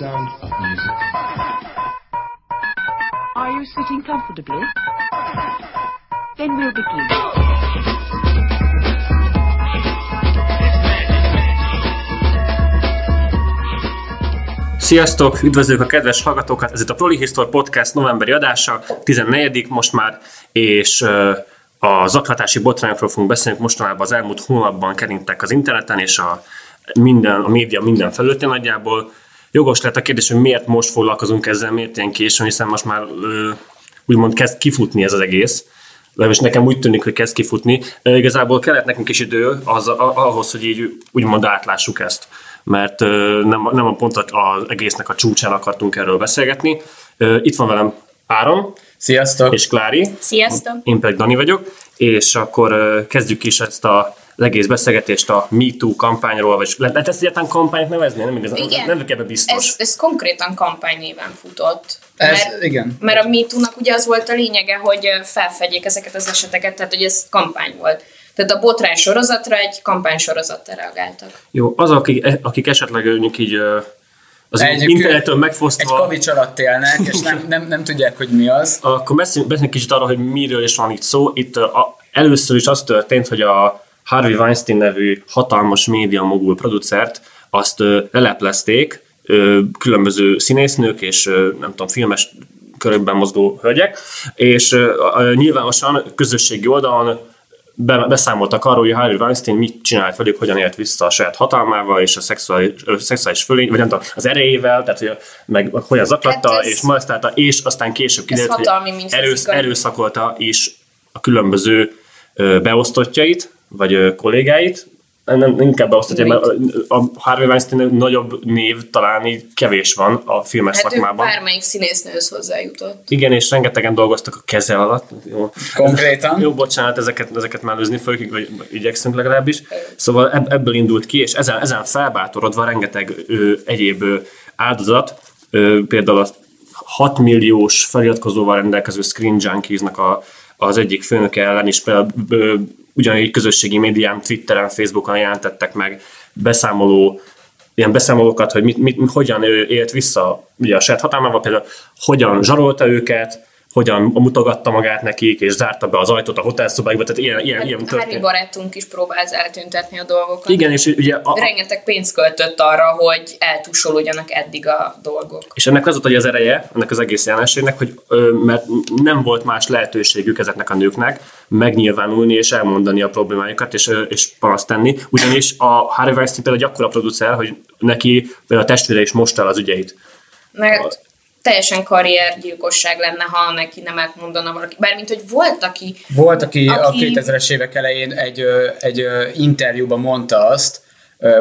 sound of music. Are you sitting comfortably? Then we'll begin. Sziasztok, üdvözlők a kedves hallgatókat, ez itt a Prolihisztor Podcast novemberi adása, 14 most már, és a zaklatási botrányokról fogunk beszélni, mostanában az elmúlt hónapban keringtek az interneten, és a, minden, a média minden felületen nagyjából. Jogos lett a kérdés, hogy miért most foglalkozunk ezzel, miért ilyen későn, hiszen most már úgymond kezd kifutni ez az egész. Legalábbis nekem úgy tűnik, hogy kezd kifutni. Igazából kellett nekünk is idő az, a- ahhoz, hogy így úgymond átlássuk ezt mert nem, nem a pont az egésznek a csúcsán akartunk erről beszélgetni. Itt van velem Áron Sziasztok! és Klári, Sziasztok! én pedig Dani vagyok, és akkor kezdjük is ezt a egész beszélgetést a MeToo kampányról, vagy le- lehet ezt egyáltalán kampányt nevezni? Nem igazán, Igen. nem vagyok ebben biztos. Ez, ez konkrétan kampánynéven futott. Ez- mert, igen. Mert a MeToo-nak ugye az volt a lényege, hogy felfedjék ezeket az eseteket, tehát hogy ez kampány volt. Tehát a botrány sorozatra egy kampány sorozattal reagáltak. Jó, az, akik, akik esetleg mondjuk így az Egy megfosztva... kavics alatt élnek, és nem, nem, nem tudják, hogy mi az. Akkor beszéljünk, beszéljünk kicsit arról, hogy miről is van itt szó. Itt a, először is az történt, hogy a Harvey Weinstein nevű hatalmas média mogul producert azt leleplezték különböző színésznők és nem tudom, filmes körökben mozgó hölgyek, és nyilvánosan közösségi oldalon be- beszámoltak arról, hogy Harvey Weinstein mit csinált velük, hogyan élt vissza a saját hatalmával és a szexuális, ö, szexuális fölény, vagy nem tudom, az erejével, tehát hogy, meg hogyan zaklatta, Hát ez- és molesztálta, és aztán később kiderült, hogy erősz, erőszakolta is a különböző beosztottjait, vagy kollégáit, nem, inkább beosztottja, mert a, Harvey Weinstein nagyobb név talán így kevés van a filmes Hát szakmában. bármelyik színésznőhöz hozzájutott. Igen, és rengetegen dolgoztak a keze alatt. Jó. Konkrétan. Jó, bocsánat, ezeket, ezeket mellőzni fogjuk, vagy igyekszünk legalábbis. Szóval ebb, ebből indult ki, és ezen, ezen felbátorodva rengeteg ö, egyéb ö, áldozat, ö, például a 6 milliós feliratkozóval rendelkező Screen Junkies-nak a, az egyik főnöke ellen is például ugyanígy közösségi médián, Twitteren, Facebookon jelentettek meg beszámoló ilyen beszámolókat, hogy mit, mit, hogyan ő élt vissza ugye a saját hatalmával, például hogyan zsarolta őket, hogyan mutogatta magát nekik, és zárta be az ajtót a hotelszobákba, tehát ilyen, ilyen, ilyen Hát Harry történt. barátunk is próbált eltüntetni a dolgokat. Igen, és ugye a, Rengeteg pénzt költött arra, hogy eltusolódjanak eddig a dolgok. és ennek az volt hogy az ereje, ennek az egész jelenségnek, hogy ö, mert nem volt más lehetőségük ezeknek a nőknek megnyilvánulni és elmondani a problémájukat és, ö, és panaszt tenni, ugyanis a Harvey Weinstein például egy akkora producer, hogy neki például a testvére is most el az ügyeit. Mert teljesen karriergyilkosság lenne, ha neki nem átmondana valaki. Bármint, hogy volt, aki Volt, aki, a Aki- 2000-es évek elején egy, egy interjúban mondta azt,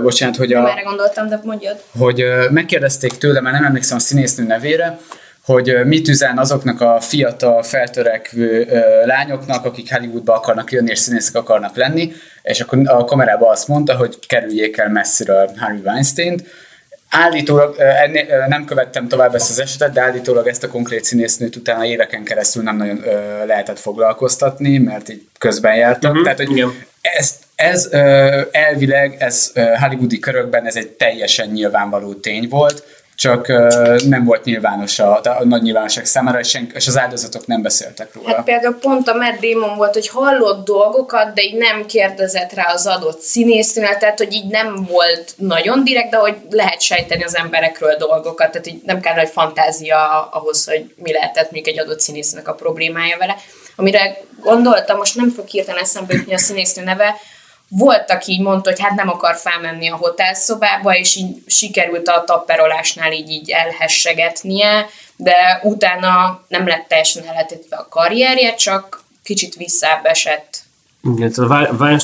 bocsánat, hogy, a, erre gondoltam, de mondjad. hogy megkérdezték tőle, mert nem emlékszem a színésznő nevére, hogy mit üzen azoknak a fiatal, feltörekvő lányoknak, akik Hollywoodba akarnak jönni és színészek akarnak lenni, és akkor a kamerában azt mondta, hogy kerüljék el messziről Harvey Weinstein-t. Állítólag, ennél, nem követtem tovább ezt az esetet, de állítólag ezt a konkrét színésznőt utána éveken keresztül nem nagyon lehetett foglalkoztatni, mert így közben jártak. Mhm, Tehát, hogy igen. ez, ez elvileg, ez hollywoodi körökben ez egy teljesen nyilvánvaló tény volt, csak nem volt nyilvános a, a nagy nyilvánosság számára, és, és az áldozatok nem beszéltek róla. Hát például pont a Matt Damon volt, hogy hallott dolgokat, de így nem kérdezett rá az adott színésznőnél, tehát hogy így nem volt nagyon direkt, de hogy lehet sejteni az emberekről dolgokat, tehát így nem kell nagy fantázia ahhoz, hogy mi lehetett még egy adott színésznek a problémája vele. Amire gondoltam, most nem fog hirtelen eszembe jutni a színésznő neve, volt, aki így mondta, hogy hát nem akar felmenni a hotelszobába, és így sikerült a tapperolásnál így, így elhessegetnie, de utána nem lett teljesen elhetetve a karrierje, csak kicsit visszább esett. Igen,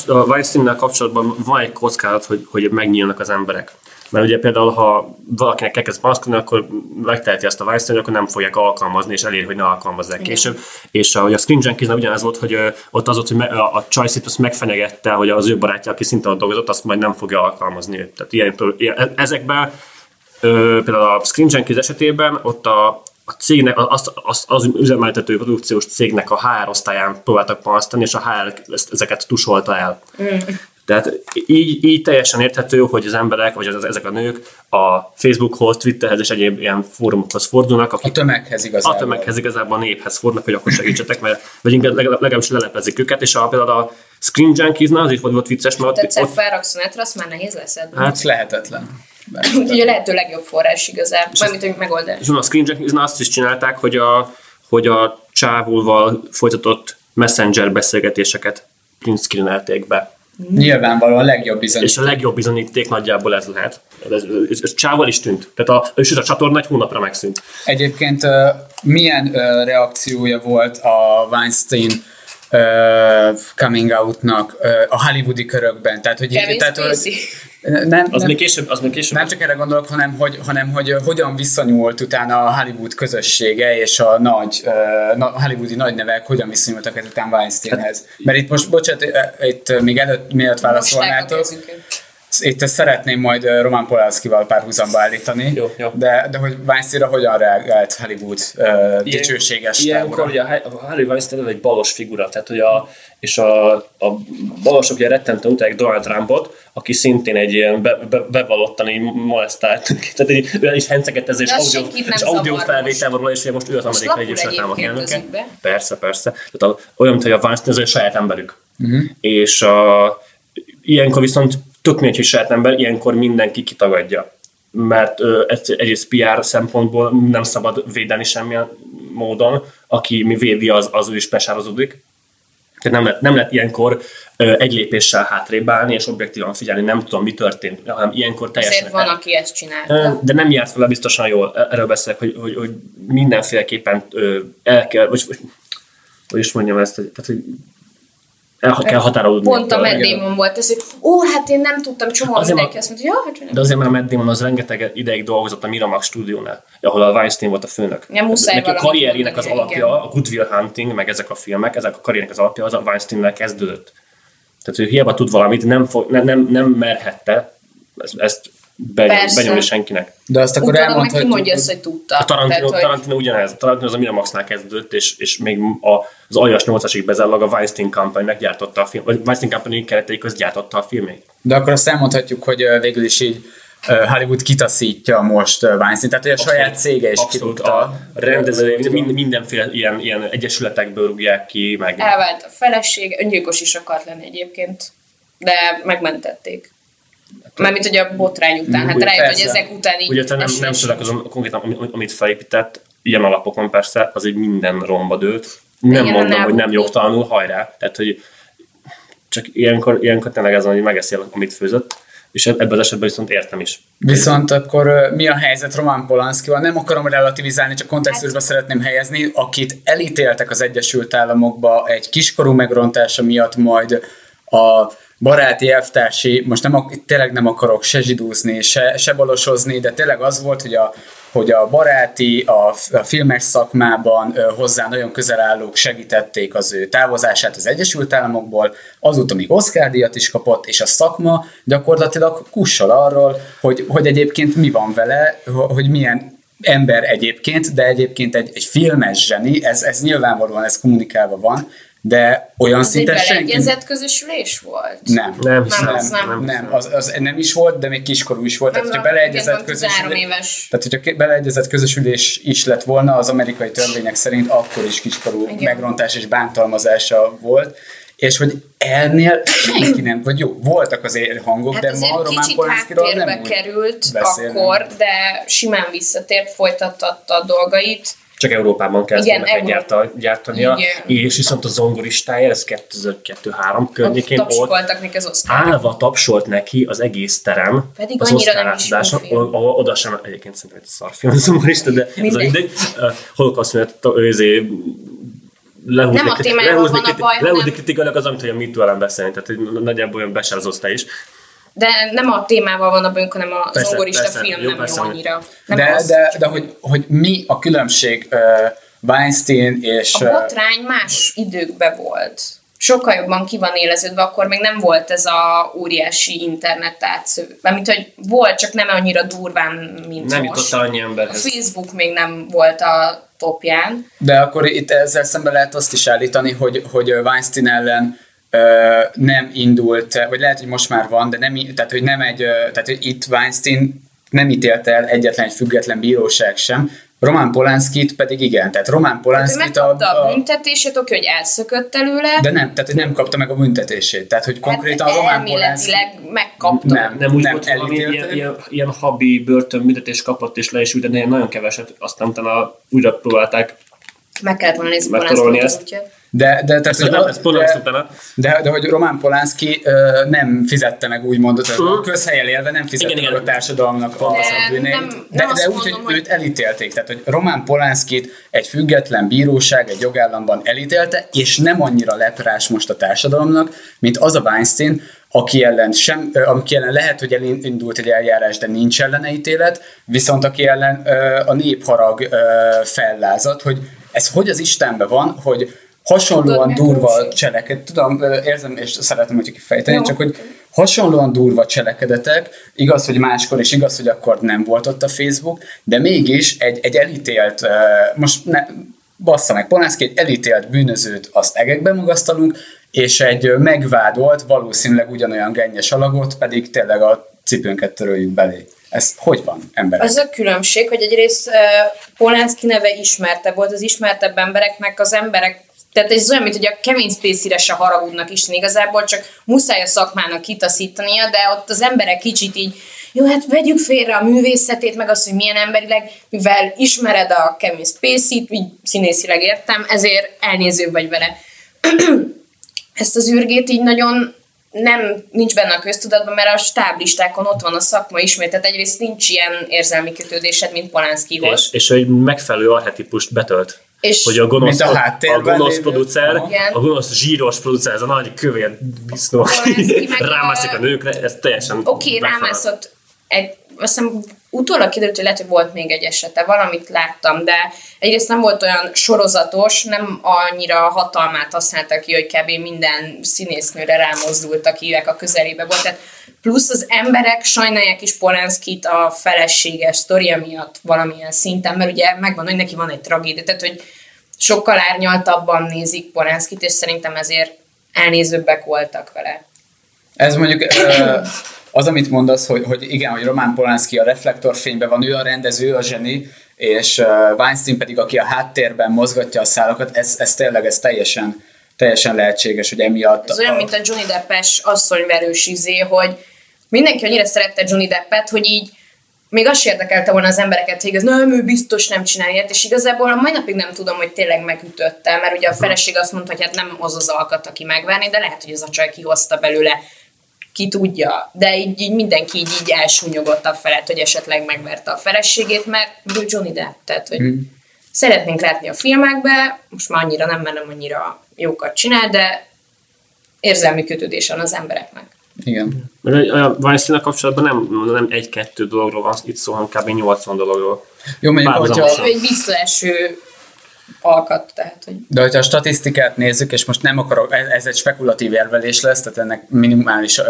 a Weinsteinnel kapcsolatban van egy kockázat, hogy, hogy megnyílnak az emberek. Mert ugye például, ha valakinek elkezd panaszkodni, akkor megteheti ezt a Weinstein, akkor nem fogják alkalmazni, és elér, hogy ne alkalmazzák Igen. később. És a, a Screen junkies ugyanez volt, hogy ott az volt, hogy a, a Choice-it azt megfenyegette, hogy az ő barátja, aki szintén ott dolgozott, azt majd nem fogja alkalmazni. Tehát ilyen, ilyen, ezekben például a Screen Junkies esetében ott a, a cégnek, az, az, az üzemeltető produkciós cégnek a HR osztályán próbáltak panasztani, és a HR ezt, ezeket tusolta el. Mm. Tehát így, így teljesen érthető, hogy az emberek, vagy az, ezek a nők a Facebookhoz, Twitterhez és egyéb ilyen fórumokhoz fordulnak, A akik tömeghez igazából. a tömeghez igazából a néphez fordulnak, hogy akkor segítsetek, mert vagy inkább legalább- legalábbis leleplezik őket, és a, például a Screen Junkies-nál az is volt, volt vicces, mert ott, Egyszer felraksz a netre, azt már nehéz leszedni. Hát- Hát lehetetlen. Úgyhogy a lehető legjobb forrás igazából, mármint, hogy megoldás. és a Screen Junkies-nál azt is csinálták, hogy a, hogy a csávulval folytatott messenger beszélgetéseket print screenelték be. Nyilvánvalóan a legjobb bizonyít. És a legjobb bizonyíték nagyjából ez lehet. Ez, ez, ez csával is tűnt. Tehát a, és a csatorna egy hónapra megszűnt. Egyébként milyen reakciója volt a Weinstein ö, coming out-nak ö, a hollywoodi körökben? Tehát, hogy, Kevin tehát, hogy Spacey. Az nem, nem, még később, az még később. nem csak erre gondolok, hanem hogy, hanem hogy hogyan viszonyult utána a Hollywood közössége és a nagy na, hollywoodi nagy nevek hogyan viszonyultak ezután Weinsteinhez. Mert itt most, bocsánat, itt még előtt mielőtt válaszolnátok. Itt ezt szeretném majd Roman Polanskival párhuzamba állítani, Jó, jó. De, de hogy Weinsteinra hogyan reagált Hollywood uh, dicsőséges Ilyenkor ugye a Harry Weinstein egy balos figura, tehát hogy a, és a, a balosok ugye rettenten utálják Donald Trumpot, aki szintén egy ilyen be, be, bevallottani molesztált, tehát egy, olyan is hencegett ez, és audio, és audio felvétel van róla, és ugye most ő az amerikai Egyesült Államok elnöke. Persze, persze. Tehát a, olyan, mint hogy a Weinstein az ő saját emberük. Uh-huh. És a, ilyenkor viszont tök mindegy, hogy saját ember, ilyenkor mindenki kitagadja. Mert ö, ez egyrészt PR szempontból nem szabad védeni semmilyen módon, aki mi védi, az, az ő is besározódik. Tehát nem lehet, nem lehet ilyenkor ö, egy lépéssel hátrébb állni, és objektívan figyelni, nem tudom, mi történt, hanem ilyenkor teljesen... Azért van, aki ezt csinálta. De nem járt vele biztosan jól, erről beszélek, hogy, hogy, hogy mindenféleképpen ö, el kell, vagy, vagy hogy is mondjam ezt, hogy, tehát, hogy el kell határolódni. Pont a. Matt Damon volt ez, hogy ó, hát én nem tudtam, csomó Azért mindenki azt mondta, ja, hát hogy De nem. azért, mert a Matt Damon az rengeteg ideig dolgozott a Miramax stúdiónál, ahol a Weinstein volt a főnök. Nem muszáj Neki a valamit karrierjének az alapja, igen. a Good Will Hunting, meg ezek a filmek, ezek a karriernek az alapja az a Weinsteinnel kezdődött. Tehát ő hiába tud valamit, nem, fog, nem, nem, nem merhette ezt, ezt benyom, Persze. benyomni senkinek. De azt akkor Utána elmondhatjuk, mondja azt, hogy tudta. A Tarantino, Tehát, hogy Tarantino ugyanez, a Tarantino az a Miramaxnál kezdődött, és, és még a, az aljas 8-asig bezállag a Weinstein Company meggyártotta a film, vagy Weinstein Company keretei közt gyártotta a filmét. de akkor azt elmondhatjuk, hogy végül is így Hollywood kitaszítja most Weinstein, tehát hogy a saját cége is Abszolút, a rendező, mind, mindenféle ilyen, ilyen egyesületekből rúgják ki, meg elvált a feleség, öngyilkos is akart lenni egyébként, de megmentették. Mármint, hogy a botrány után, hát Úgy, rájött, hogy ezek után így Ugye nem, nem esélyes. csodálkozom konkrétan, ami- amit felépített, ilyen alapokon persze, az egy minden romba dőlt. Nem Igen, mondom, nem hogy nem jogtalanul, hajrá. Tehát, hogy csak ilyenkor, ilyenkor tényleg ez, van, hogy megeszi, amit főzött, és ebben az esetben viszont értem is. Viszont akkor mi a helyzet Roman Polanskival? Nem akarom relativizálni, csak kontextusba szeretném helyezni, akit elítéltek az Egyesült Államokba egy kiskorú megrontása miatt, majd a baráti elvtársi, most nem, tényleg nem akarok se zsidúzni, se, se balosozni, de tényleg az volt, hogy a, hogy a baráti, a, a filmes szakmában ö, hozzá nagyon közel állók segítették az ő távozását az Egyesült Államokból, azóta még Oscar díjat is kapott, és a szakma gyakorlatilag kussol arról, hogy, hogy egyébként mi van vele, ho- hogy milyen ember egyébként, de egyébként egy, egy filmes zseni, ez, ez nyilvánvalóan ez kommunikálva van, de olyan Ez egy szinten senki... beleegyezett közösülés volt? Nem. Nem, hiszem, Nem, az nem. Nem, az, az nem is volt, de még kiskorú is volt. Tehát, Nem, hogyha nem, beleegyezett igen, 13 közösülés, éves. tehát, hogyha beleegyezett közösülés is lett volna, az amerikai törvények szerint akkor is kiskorú Igen. megrontás és bántalmazása volt. És hogy ennél senki nem, vagy jó, voltak azért hangok, Hát de azért ma kicsit Polanskiról háttérbe nem került beszélünk. akkor, de simán visszatért, folytatta a dolgait. Csak Európában kezdenek Igen, egy gyárta, gyártania, Igen. és viszont a zongoristája, ez 2002-3 környékén Ott ott tapsoltak neki az osztály. állva tapsolt neki az egész terem. Pedig az jó átadáson, oda sem, egyébként szerintem egy szarfilm zongorista, de az a Mindegy. Holocaust miatt őzé lehúzni, Nem a témájával lehúzni, van a baj, lehúzni hanem- kritikailag az, amit hogy a MeToo ellen beszélni, tehát hogy nagyjából olyan osztály is. De nem a témával van a bőnk, hanem a Persze, zongorista persze, film jó, nem persze, jó annyira. Nem De, az. de, de hogy, hogy mi a különbség uh, Weinstein és... A botrány más időkben volt. Sokkal jobban ki van éleződve, akkor még nem volt ez a óriási internet átsző. Mármint, hogy volt, csak nem annyira durván, mint Nem most. jutott annyi A emberhez. Facebook még nem volt a topján. De akkor itt ezzel szemben lehet azt is állítani, hogy, hogy Weinstein ellen nem indult, vagy lehet, hogy most már van, de nem, tehát, hogy nem egy, tehát, hogy itt Weinstein nem ítélte el egyetlen egy független bíróság sem, Román Polánszkit pedig igen, tehát Román Hát Polánszkit megkapta a, a büntetését, oké, hogy elszökött előle. De nem, tehát hogy nem kapta meg a büntetését. Tehát, hogy konkrétan hát Román Polánszki... megkapta. Nem. Nem úgy Nem volt, valami elítélték. ilyen, ilyen, ilyen habi börtönbüntetés kapott és le is ült, de ilyen nagyon keveset, aztán utána újra próbálták. Meg kellett volna nézni Megtorolni ezt. útját. De, de, tehát, hogy nem, ezt utána. de, de, hogy Román Polánszki ö, nem fizette meg úgymond, a közhelyen élve nem fizette Igen, meg igen. a társadalomnak a, De bűneit. nem- de, nem azt de úgy, mondom, hogy hogy- őt elítélték. Tehát, hogy Román Polánszkit egy független bíróság egy jogállamban elítélte, és nem annyira leprás most a társadalomnak, mint az a Weinstein, aki ellen, sem, aki ellen lehet, hogy elindult egy eljárás, de nincs ellene ítélet, viszont aki ellen ö, a népharag ö, fellázadt, hogy ez hogy az Istenben van, hogy hasonlóan Tudod, durva cselekedet, tudom, érzem, és szeretem, hogy kifejteni, Jó. csak hogy hasonlóan durva cselekedetek, igaz, hogy máskor, és igaz, hogy akkor nem volt ott a Facebook, de mégis egy, egy elítélt, most ne, bassza meg Polánszki, egy elítélt bűnözőt azt egekbe magasztalunk, és egy megvádolt, valószínűleg ugyanolyan gennyes alagot, pedig tényleg a cipőnket töröljük belé. Ez hogy van, emberek? Az a különbség, hogy egyrészt uh, Polanski neve ismertebb volt, az ismertebb embereknek az emberek tehát ez olyan, mint hogy a Kevin Spacey-re se haragudnak is igazából, csak muszáj a szakmának kitaszítania, de ott az emberek kicsit így, jó, hát vegyük félre a művészetét, meg azt, hogy milyen emberileg, mivel ismered a Kevin Spacey-t, így színészileg értem, ezért elnéző vagy vele. Ezt az űrgét így nagyon nem, nincs benne a köztudatban, mert a stáblistákon ott van a szakma ismét, tehát egyrészt nincs ilyen érzelmi kötődésed, mint Polánszkihoz. És, és egy megfelelő arhetipust betölt. És- hogy a gonosz, a a, gonosz producer, Igen. a gonosz zsíros producer, ez a nagy kövér disznó, rámászik a nőkre, ez teljesen Oké, okay, rámászott egy, azt hiszem utólag kiderült, hogy lehet, hogy volt még egy esete, valamit láttam, de egyrészt nem volt olyan sorozatos, nem annyira hatalmát használtak ki, hogy kb. minden színésznőre rámozdult, akinek a közelébe volt. Tehát plusz az emberek sajnálják is Polanskit a feleséges sztoria miatt valamilyen szinten, mert ugye megvan, hogy neki van egy tragédia, tehát hogy sokkal árnyaltabban nézik Polanskit, és szerintem ezért elnézőbbek voltak vele. Ez mondjuk az, amit mondasz, hogy, hogy igen, hogy Roman Polanski a reflektorfényben van, ő a rendező, a zseni, és Weinstein pedig, aki a háttérben mozgatja a szálakat, ez, ez tényleg ez teljesen, teljesen lehetséges, hogy emiatt... Ez olyan, mint a Johnny Deppes asszonyverős izé, hogy mindenki annyira szerette Johnny Deppet, hogy így még azt érdekelte volna az embereket, hogy igaz, nem, ő biztos nem csinál ilyet, és igazából a mai napig nem tudom, hogy tényleg megütötte, mert ugye a feleség azt mondta, hogy hát nem az az alkat, aki megverni, de lehet, hogy az a csaj kihozta belőle, ki tudja. De így, így mindenki így, így elsúnyogott a felett, hogy esetleg megverte a feleségét, mert ő Johnny Depp, tehát hogy Hmm. szeretnénk látni a filmekbe, most már annyira nem, mert nem annyira jókat csinál, de érzelmi kötődés van az embereknek. Igen. Mert a weinstein kapcsolatban nem, nem egy-kettő dologról van itt szó, hanem kb. 80 dologról. Jó, mondjuk, hogyha, egy visszaeső alkat, tehát, hogy de hogyha a statisztikát nézzük, és most nem akarok, ez egy spekulatív érvelés lesz, tehát ennek minimális ö,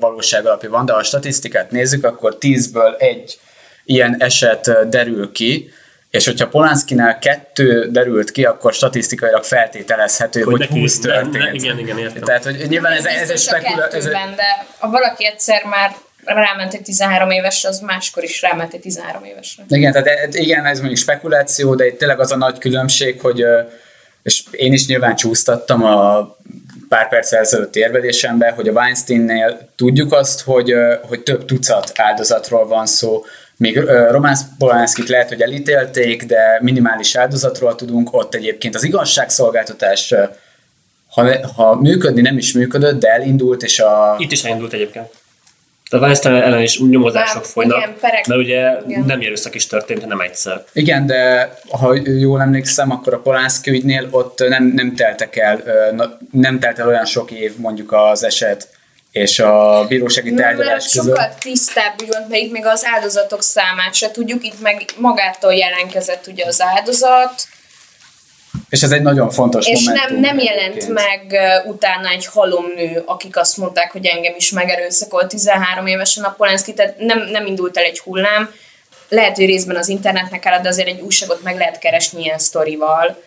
valóság alapja van, de ha a statisztikát nézzük, akkor 10-ből egy ilyen eset derül ki, és hogyha Polanszkinál kettő derült ki, akkor statisztikailag feltételezhető, hogy, hogy 20 ne- történt. ne- igen, igen, értem. Tehát, hogy nyilván ez, ez. Ez egy, kettőben, de ha valaki egyszer már ráment egy 13 évesre, az máskor is ráment egy 13 évesre. Igen, tehát e- igen, ez mondjuk spekuláció, de itt tényleg az a nagy különbség, hogy és én is nyilván csúsztattam a pár perc ezelőtt érvelésemben, hogy a Weinsteinnél tudjuk azt, hogy, hogy több tucat áldozatról van szó, még Román Polanskit lehet, hogy elítélték, de minimális áldozatról tudunk, ott egyébként az igazságszolgáltatás ha, ha működni nem is működött, de elindult, és a... Itt is elindult egyébként. A Weinstein ellen is nyomozások Már, folynak, igen, perek. mert ugye Igen. nem erőszak is történt, hanem egyszer. Igen, de ha jól emlékszem, akkor a Polánszki ügynél ott nem, nem teltek el, nem telt el olyan sok év mondjuk az eset és a bírósági tárgyalás között. sokkal tisztább volt, mert itt még az áldozatok számát se tudjuk, itt meg magától jelentkezett ugye az áldozat, És ez egy nagyon fontos és momentum. nem, nem jelent meg utána egy halomnő, akik azt mondták, hogy engem is megerőszakolt 13 évesen a Polanski, tehát nem, nem indult el egy hullám. Lehet, hogy részben az internetnek áll, de azért egy újságot meg lehet keresni ilyen sztorival.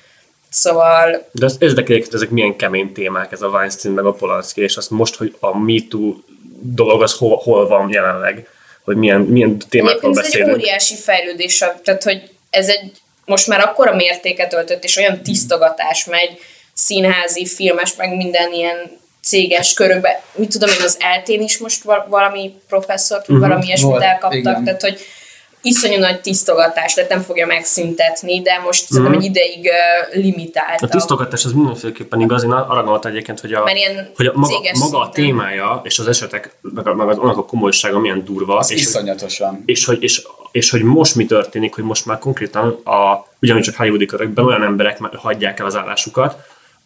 Szóval De ez érdekel, hogy ezek milyen kemény témák, ez a Weinstein meg a Polanski, és azt most, hogy a MeToo dolog az hol, hol van jelenleg, hogy milyen, milyen témákról egyébként ez egy beszélünk. óriási fejlődés, tehát hogy ez egy most már akkora mértéket öltött, és olyan tisztogatás megy színházi, filmes, meg minden ilyen céges körökben. Mit tudom én, az eltén is most val- valami professzort, vagy valami ilyesmit elkaptak, igen. tehát hogy iszonyú nagy tisztogatás, tehát nem fogja megszüntetni, de most szerintem egy ideig uh, limitálta. A tisztogatás az mindenféleképpen igaz, én arra gondoltam egyébként, hogy a, hogy a maga, maga a témája és az esetek, meg, a- meg az, annak a komolysága milyen durva, Az és, iszonyatosan. és, hogy, és, és hogy most mi történik, hogy most már konkrétan a, ugyanúgy csak hollywoodi körökben olyan emberek már hagyják el az állásukat,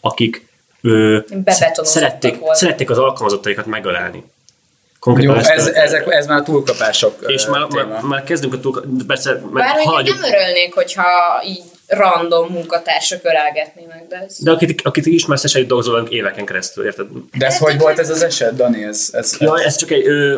akik ö, Bebetonozottak szerették, szerették az alkalmazottaikat megölelni. Jó, ez, történt. ezek, ez már túlkapások és már, téma. már, már kezdünk a túl, persze, Bár haladjuk, nem örülnék, hogyha így random munkatársak ölelgetnének, de ez... de akit, akit ismersz, és egy dolgozol éveken keresztül, érted? De ez hogy volt ez az eset, Dani? Ez, ez, Ja, ez csak egy... Ö,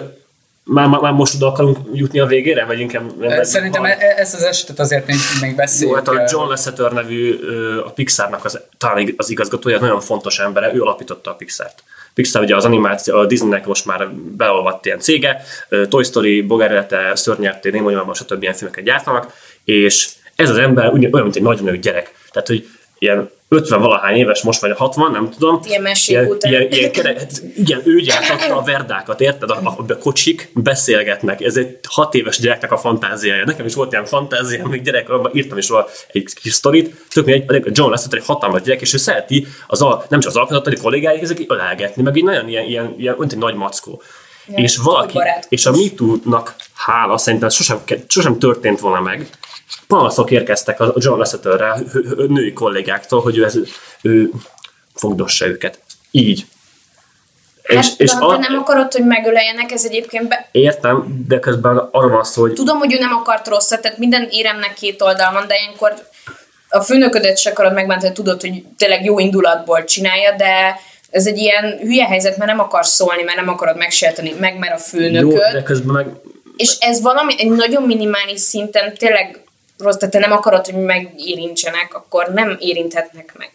már, már, már most oda akarunk jutni a végére, vagy inkább... ez, Szerintem e- e- ezt az esetet azért még, még Jó, beszéljük. hát a. John Lasseter nevű a Pixarnak az, talán az igazgatója, nagyon fontos embere, ő alapította a Pixart. Pixar ugye az animáció, a Disneynek most már beolvadt ilyen cége, Toy Story, Bogárélete, Szörnyerté, Némo Nyomában, stb. ilyen filmeket gyártanak, és ez az ember ugyan, olyan, mint egy nagynő gyerek. Tehát, hogy ilyen 50 valahány éves most, vagy 60, nem tudom. Ilyen mesék ilyen, után. ilyen, ilyen kere, hát igen, ő gyártatta a verdákat, érted? A, a, a kocsik beszélgetnek. Ez egy hat éves gyereknek a fantáziája. Nekem is volt ilyen fantáziám, még gyerekkoromban írtam is róla egy kis sztorit. Tök a John Lasseter egy hatalmas gyerek, és ő szereti az a, nem csak az alkalmazott, kollégáik, ezek ölelgetni, meg így nagyon ilyen, ilyen, ilyen olyan, egy nagy mackó. Ja, és valaki, és a MeToo-nak hála, szerintem sosem, sosem történt volna meg, panaszok érkeztek a John Lasseterre a női kollégáktól, hogy ő, ez, ő fogdossa őket. Így. Hát, és, és de te nem akarod, hogy megöleljenek, ez egyébként be... értem, de közben arra van szó, hogy Tudom, hogy ő nem akart rosszat, tehát minden éremnek két oldal van, de ilyenkor a főnöködet se akarod megbántani, tudod, hogy tényleg jó indulatból csinálja, de ez egy ilyen hülye helyzet, mert nem akarsz szólni, mert nem akarod megsérteni, meg mert a jó, főnököd. de közben meg És ez valami egy nagyon minimális szinten tényleg rossz, tehát te nem akarod, hogy megérintsenek, akkor nem érinthetnek meg.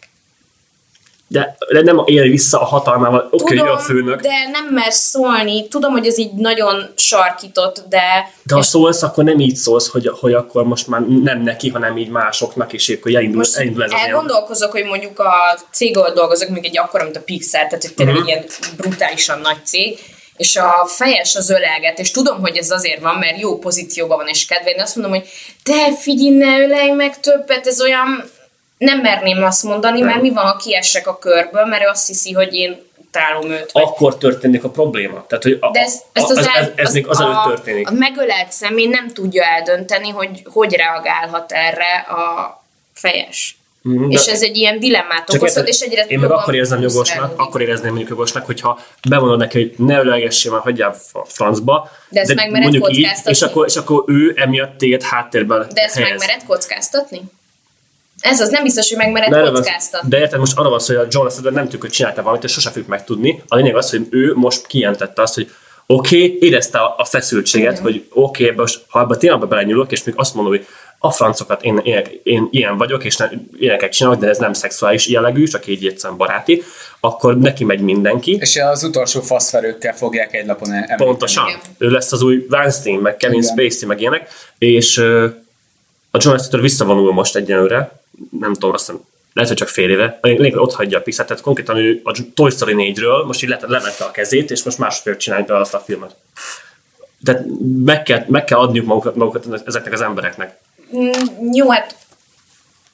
de, de nem ér vissza a hatalmával. Oké, okay, a főnök. De, nem mersz szólni. Tudom, hogy ez így nagyon sarkított, de... de ha szólsz, akkor nem így szólsz, hogy, hogy akkor most már nem neki, hanem így másoknak, és akkor elindul, Most elindul ez elgondolkozok, hogy mondjuk a cég, ahol dolgozok, még egy akkora, mint a Pixar, tehát hogy tényleg Mhm. egy ilyen brutálisan nagy cég, és a fejes az ölelget, és tudom, hogy ez azért van, mert jó pozícióban van, és kedve, én azt mondom, hogy te figyelj, ne ölelj meg többet, ez olyan, nem merném azt mondani, mert mi van, ha kiessek a körből, mert ő azt hiszi, hogy én utálom őt. Vagy Akkor történik a probléma. Tehát, hogy a, de ez, ezt az, ez, ez, ez, az, még azelőtt a, történik. a megölelt személy nem tudja eldönteni, hogy hogy reagálhat erre a fejes. Mhm, És de- ez egy ilyen dilemmát érted, és egyre én meg akkor érzem jogosnak, akkor érezném mondjuk jogosnak, hogyha bevonod neki, hogy ne ölelgessél már, hagyjál a francba. De ezt meg mered mondjuk így, kockáztatni? és akkor, és akkor ő emiatt téged háttérben De ezt meg helyez. mered kockáztatni? Ez az nem biztos, hogy meg mered De, kockáztatni. de érted, most arra van szó, hogy a John Lasseter nem tudjuk, hogy csinálta valamit, és sose fogjuk megtudni. A lényeg az, hogy ő most kijelentette azt, hogy oké, okay, érezte a, a feszültséget, Igen. hogy oké, okay, most, ha ebbe a témába belenyúlok, és még azt mondom, hogy a francokat, én, én, én ilyen vagyok, és ne, ilyeneket csinálok, de ez nem szexuális jellegű, csak így egyszerűen baráti, akkor neki megy mindenki. És az utolsó faszverőkkel fogják egy lapon említeni. Pontosan. Igen. Ő lesz az új Weinstein, meg Kevin Igen. Spacey, meg ilyenek, és ö, a John Lasseter visszavonul most egyenlőre, nem tudom, azt hiszem, lehet, hogy csak fél éve, hogy ott hagyja a Pixar, tehát konkrétan ő a Toy Story 4-ről most így le, lemette a kezét, és most másfél csinálni be azt a filmet. Tehát meg kell, meg kell adniuk magukat, magukat ezeknek az embereknek. Mm, Jó, hát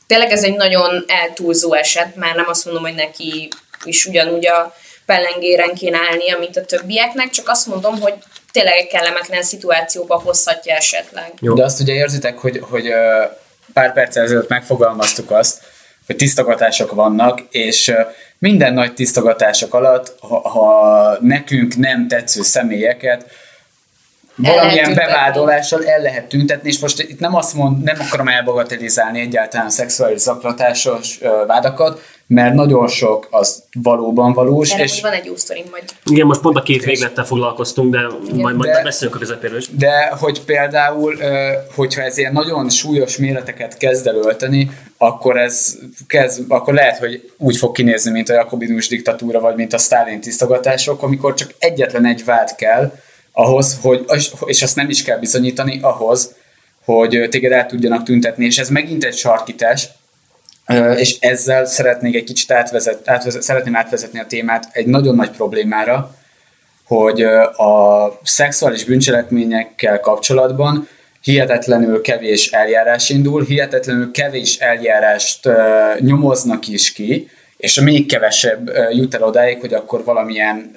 tényleg ez egy nagyon eltúlzó eset, már nem azt mondom, hogy neki is ugyanúgy a pellengéren kéne állnia, mint a többieknek, csak azt mondom, hogy tényleg egy kellemetlen szituációba hozhatja esetleg. Jó. De azt ugye érzitek, hogy, hogy pár perccel ezelőtt megfogalmaztuk azt, hogy tisztogatások vannak, és minden nagy tisztogatások alatt, ha, ha nekünk nem tetsző személyeket valamilyen bevádolással el lehet tüntetni, és most itt nem azt mond, nem akarom elbagatelizálni egyáltalán a szexuális zaklatásos vádakat, mert nagyon sok az valóban valós, Erre és van egy jó sztorim, majd. Igen, most pont a két véglettel foglalkoztunk, de majd, majd De- beszélünk a közepéről is. De hogy például, hogyha ez ilyen nagyon súlyos méreteket kezd el ölteni, akkor ez kezd, akkor lehet, hogy úgy fog kinézni, mint a Jakobinus diktatúra, vagy mint a Stalin tisztogatások, amikor csak egyetlen egy vád kell ahhoz, hogy, és azt nem is kell bizonyítani, ahhoz, hogy téged el tudjanak tüntetni, és ez megint egy sarkítás, és ezzel szeretnék egy kicsit átvezet, átvezet, szeretném átvezetni a témát egy nagyon nagy problémára, hogy a szexuális bűncselekményekkel kapcsolatban hihetetlenül kevés eljárás indul, hihetetlenül kevés eljárást nyomoznak is ki, és még kevesebb jut el odáig, hogy akkor valamilyen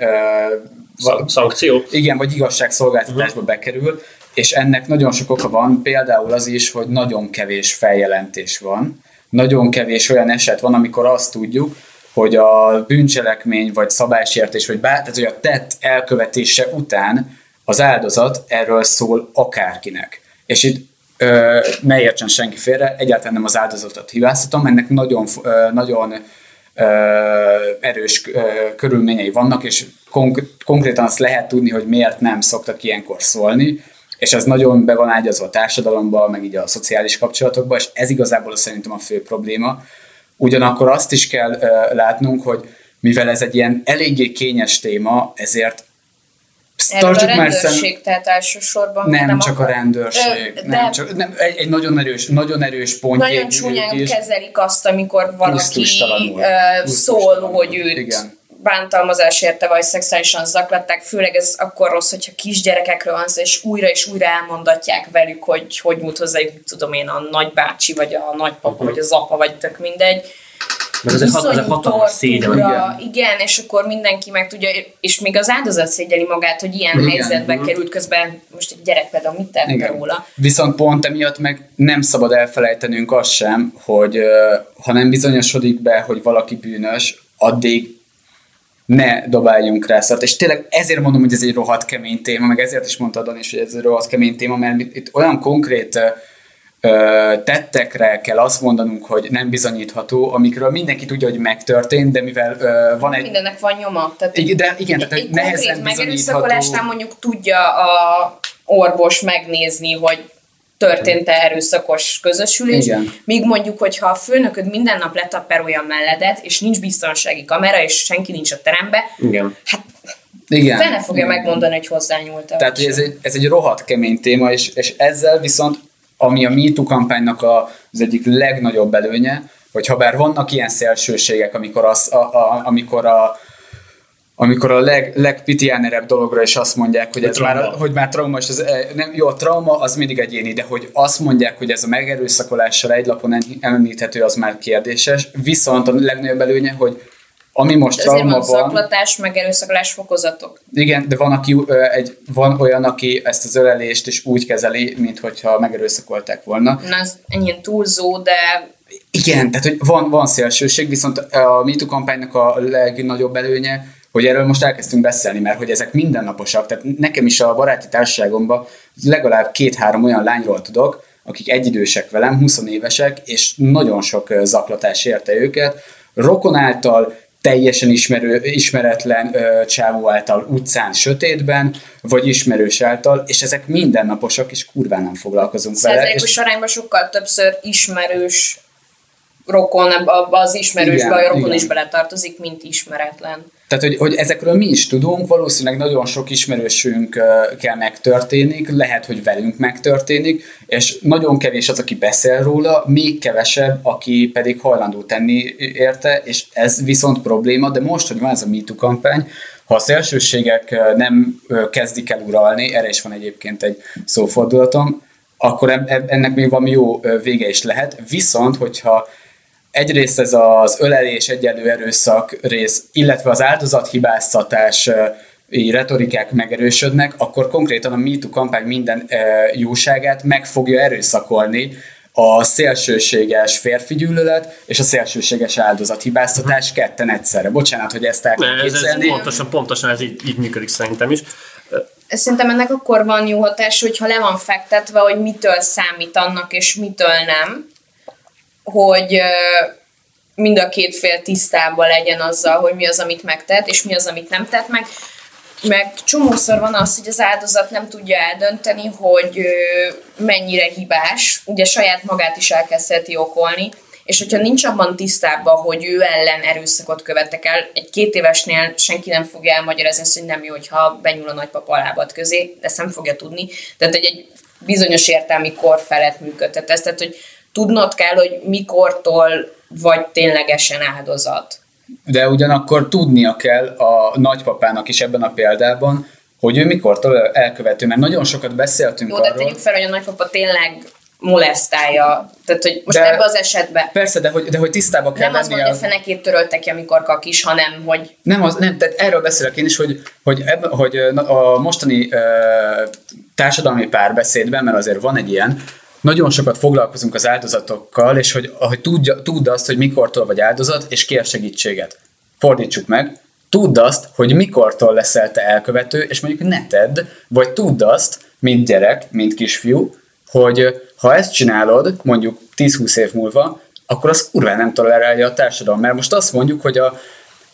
szankció. Igen, vagy igazságszolgáltatásba uh-huh. bekerül, és ennek nagyon sok oka van, például az is, hogy nagyon kevés feljelentés van, nagyon kevés olyan eset van, amikor azt tudjuk, hogy a bűncselekmény, vagy szabálysértés, vagy bár, tehát hogy a tett elkövetése után az áldozat erről szól akárkinek. És itt ö, ne értsen senki félre, egyáltalán nem az áldozatot hibáztatom, ennek nagyon, nagyon erős ö, körülményei vannak, és konk- konkrétan azt lehet tudni, hogy miért nem szoktak ilyenkor szólni, és ez nagyon be van ágyazva a társadalomba, meg így a szociális kapcsolatokba, és ez igazából szerintem a fő probléma. Ugyanakkor azt is kell látnunk, hogy mivel ez egy ilyen eléggé kényes téma, ezért Erről a rendőrség, szem... tehát elsősorban nem, nem csak a rendőrség, de nem, csak, nem, egy, egy nagyon erős, nagyon erős pont. Nagyon csúnyán kezelik azt, amikor valaki uh, szól, hogy őt igen bántalmazás érte, vagy szexuálisan zaklatták, főleg ez akkor rossz, hogyha kisgyerekekről van és újra és újra elmondatják velük, hogy hogy múlt hozzájuk, tudom én, a nagybácsi, vagy a nagypapa, uh-huh. vagy az apa, vagy tök mindegy. Mert ez egy, egy hatalmas szégyen. Igen. igen, és akkor mindenki meg tudja, és még az áldozat szégyeli magát, hogy ilyen igen. helyzetbe uh-huh. került közben, most egy gyerek például mit tett róla. Viszont pont emiatt meg nem szabad elfelejtenünk azt sem, hogy ha nem bizonyosodik be, hogy valaki bűnös, addig ne dobáljunk rá szart. És tényleg ezért mondom, hogy ez egy rohadt kemény téma, meg ezért is mondtad is, hogy ez egy rohadt kemény téma, mert itt olyan konkrét ö, tettekre kell azt mondanunk, hogy nem bizonyítható, amikről mindenki tudja, hogy megtörtént, de mivel ö, van egy... Mindennek van nyoma. Tehát igen, de igen, tehát egy nehezen bizonyítható... mondjuk tudja a orvos megnézni, hogy történt-e erőszakos közösülés, Igen. míg mondjuk, hogyha a főnököd minden nap letapperolja melledet, és nincs biztonsági kamera, és senki nincs a terembe, Igen. hát igen. Fene fogja Igen. megmondani, hogy hozzányúlta. Tehát hogy ez egy, ez egy rohadt kemény téma, és, és ezzel viszont, ami a MeToo kampánynak a, az egyik legnagyobb előnye, hogy ha bár vannak ilyen szélsőségek, amikor, az, a, a, amikor a, amikor a leg, legpitiánerebb dologra is azt mondják, hogy ez trauma. már, hogy már trauma, és ez, eh, nem, jó, a trauma az mindig egyéni, de hogy azt mondják, hogy ez a megerőszakolással egy lapon említhető, az már kérdéses. Viszont a legnagyobb előnye, hogy ami most trauma van... zaklatás, meg erőszakolás fokozatok. Igen, de van, aki, egy, van olyan, aki ezt az ölelést is úgy kezeli, mint hogyha megerőszakolták volna. Na, ez ennyien túlzó, de igen, tehát hogy van, van szélsőség, viszont a MeToo kampánynak a legnagyobb előnye, hogy erről most elkezdtünk beszélni, mert hogy ezek mindennaposak. Tehát nekem is a baráti társaságomban legalább két-három olyan lányról tudok, akik egyidősek velem, 20 évesek, és nagyon sok zaklatás érte őket. Rokon által, teljesen ismerő, ismeretlen ö, csávó által utcán, sötétben, vagy ismerős által, és ezek mindennaposak, és kurván nem foglalkozunk vele. Százalékos arányban sokkal többször ismerős rokon, az ismerősbe, a rokon igen. is beletartozik, mint ismeretlen. Tehát, hogy, hogy ezekről mi is tudunk, valószínűleg nagyon sok ismerősünkkel megtörténik, lehet, hogy velünk megtörténik, és nagyon kevés az, aki beszél róla, még kevesebb, aki pedig hajlandó tenni érte, és ez viszont probléma, de most, hogy van ez a MeToo kampány, ha a szélsőségek nem kezdik el uralni, erre is van egyébként egy szófordulatom, akkor ennek még valami jó vége is lehet. Viszont, hogyha egyrészt ez az ölelés, egyenlő erőszak rész, illetve az áldozathibáztatás retorikák megerősödnek, akkor konkrétan a MeToo kampány minden jóságát meg fogja erőszakolni a szélsőséges férfi gyűlölet és a szélsőséges áldozathibáztatás ketten egyszerre. Bocsánat, hogy ezt el ez, ez pontosan, pontosan ez így, így működik szerintem is. Szerintem ennek akkor van jó hatás, hogyha le van fektetve, hogy mitől számít annak, és mitől nem hogy mind a két fél tisztában legyen azzal, hogy mi az, amit megtett, és mi az, amit nem tett meg. Meg csomószor van az, hogy az áldozat nem tudja eldönteni, hogy mennyire hibás, ugye saját magát is elkezdheti okolni, és hogyha nincs abban tisztában, hogy ő ellen erőszakot követtek el, egy két évesnél senki nem fogja elmagyarázni hogy nem jó, hogyha benyúl a nagypapa lábad közé, de ezt nem fogja tudni. Tehát egy, egy bizonyos értelmi kor felett működtet ez, tehát hogy tudnod kell, hogy mikortól vagy ténylegesen áldozat. De ugyanakkor tudnia kell a nagypapának is ebben a példában, hogy ő mikortól elkövető, mert nagyon sokat beszéltünk Jó, de arról. tegyük fel, hogy a nagypapa tényleg molesztálja. Tehát, hogy most De- ebben az esetben Persze, de hogy, de hogy tisztába kell nem az lenni van, hogy a fenekét törölte ki, amikor kakis, hanem hogy Nem, az, nem, tehát erről beszélek én is, hogy, hogy, ebb, hogy ö, a mostani uh, társadalmi párbeszédben, mert azért van egy ilyen, nagyon sokat foglalkozunk az áldozatokkal, és hogy, hogy tudja, tudd azt, hogy mikortól vagy áldozat, és kér segítséget. Fordítsuk meg, tudd azt, hogy mikortól leszel te elkövető, és mondjuk ne tedd, vagy tudd azt, mint gyerek, mint kisfiú, hogy ha ezt csinálod, mondjuk 10-20 év múlva, akkor az kurva nem tolerálja a társadalom. Mert most azt mondjuk, hogy a,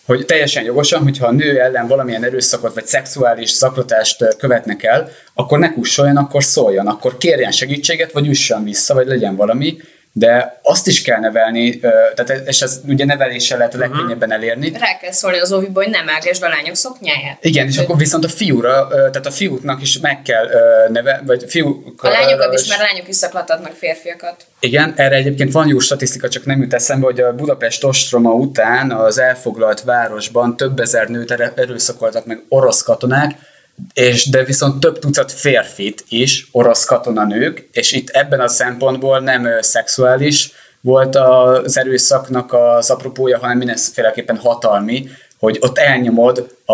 hogy teljesen jogosan, hogyha a nő ellen valamilyen erőszakot vagy szexuális zaklatást követnek el, akkor ne kussoljon, akkor szóljon, akkor kérjen segítséget, vagy üssön vissza, vagy legyen valami, de azt is kell nevelni, tehát, és ez ugye neveléssel lehet a legkönnyebben elérni. rá kell szólni az óviba, hogy nem elgesd a lányok szoknyáját. Igen, és akkor viszont a fiúra, tehát a fiúknak is meg kell neve, vagy fiú... A lányokat is, mert lányok is zaklathatnak férfiakat. Igen, erre egyébként van jó statisztika, csak nem jut eszembe, hogy a Budapest ostroma után az elfoglalt városban több ezer nőt erő- erőszakoltak meg orosz katonák, és de viszont több tucat férfit is, orosz katonanők, és itt ebben a szempontból nem szexuális volt az erőszaknak az apropója, hanem mindenféleképpen hatalmi, hogy ott elnyomod a,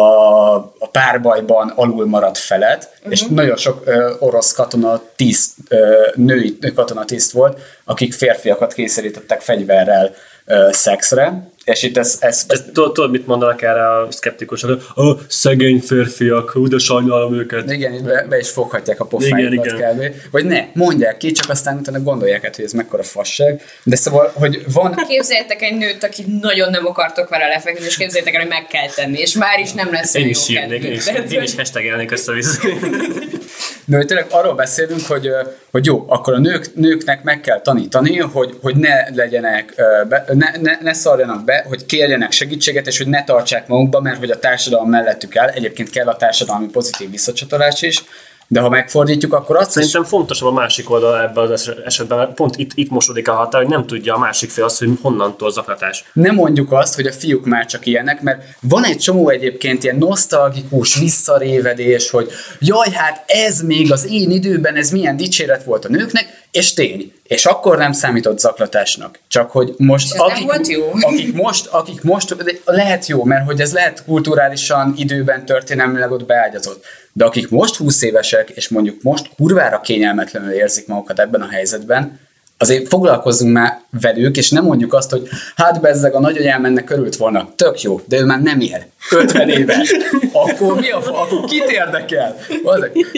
a párbajban alul maradt felet, uh-huh. és nagyon sok ö, orosz katona tiszt, ö, női katona tiszt volt, akik férfiakat kényszerítettek fegyverrel ö, szexre, és itt ez, ez, ez tudod, tudod, mit mondanak erre a szkeptikusok? A szegény férfiak, hú, de sajnálom őket. igen, be, be is foghatják a Igen, pofájukat igen. kb. Vagy ne, mondják ki, csak aztán utána gondolják át, hogy ez mekkora fasság. De szóval, hogy van, Képzeljétek egy nőt, akit nagyon nem akartok vele lefeküdni, és képzeljétek el, hogy meg kell tenni, és már is nem lesz Én is jó én is, én is hashtagelnék össze-vissza. De hogy tényleg arról beszélünk, hogy, hogy jó, akkor a nők, nőknek meg kell tanítani, hogy, hogy ne legyenek, be, ne, ne, ne szarjanak be, hogy kérjenek segítséget, és hogy ne tartsák magukba, mert hogy a társadalom mellettük áll. Egyébként kell a társadalmi pozitív visszacsatolás is, de ha megfordítjuk, akkor azt is, Szerintem fontosabb a másik oldal ebben az es- esetben, pont itt, itt mosódik a határ, hogy nem tudja a másik fél azt, hogy honnantól zaklatás. nem mondjuk azt, hogy a fiúk már csak ilyenek, mert van egy csomó egyébként ilyen nosztalgikus visszarévedés, hogy jaj, hát ez még az én időben, ez milyen dicséret volt a nőknek, és tény. És akkor nem számított zaklatásnak. Csak hogy most, És ez nem volt jó? akik most, akik most, lehet jó, mert hogy ez lehet kulturálisan, időben, történelmileg ott beágyazott. De akik most 20 évesek, és mondjuk most kurvára kényelmetlenül érzik magukat ebben a helyzetben, azért foglalkozzunk már velük, és nem mondjuk azt, hogy hát bezzeg a nagyanyám ennek örült volna. Tök jó, de ő már nem él. 50 éve. Akkor mi a fa? Akkor kit érdekel?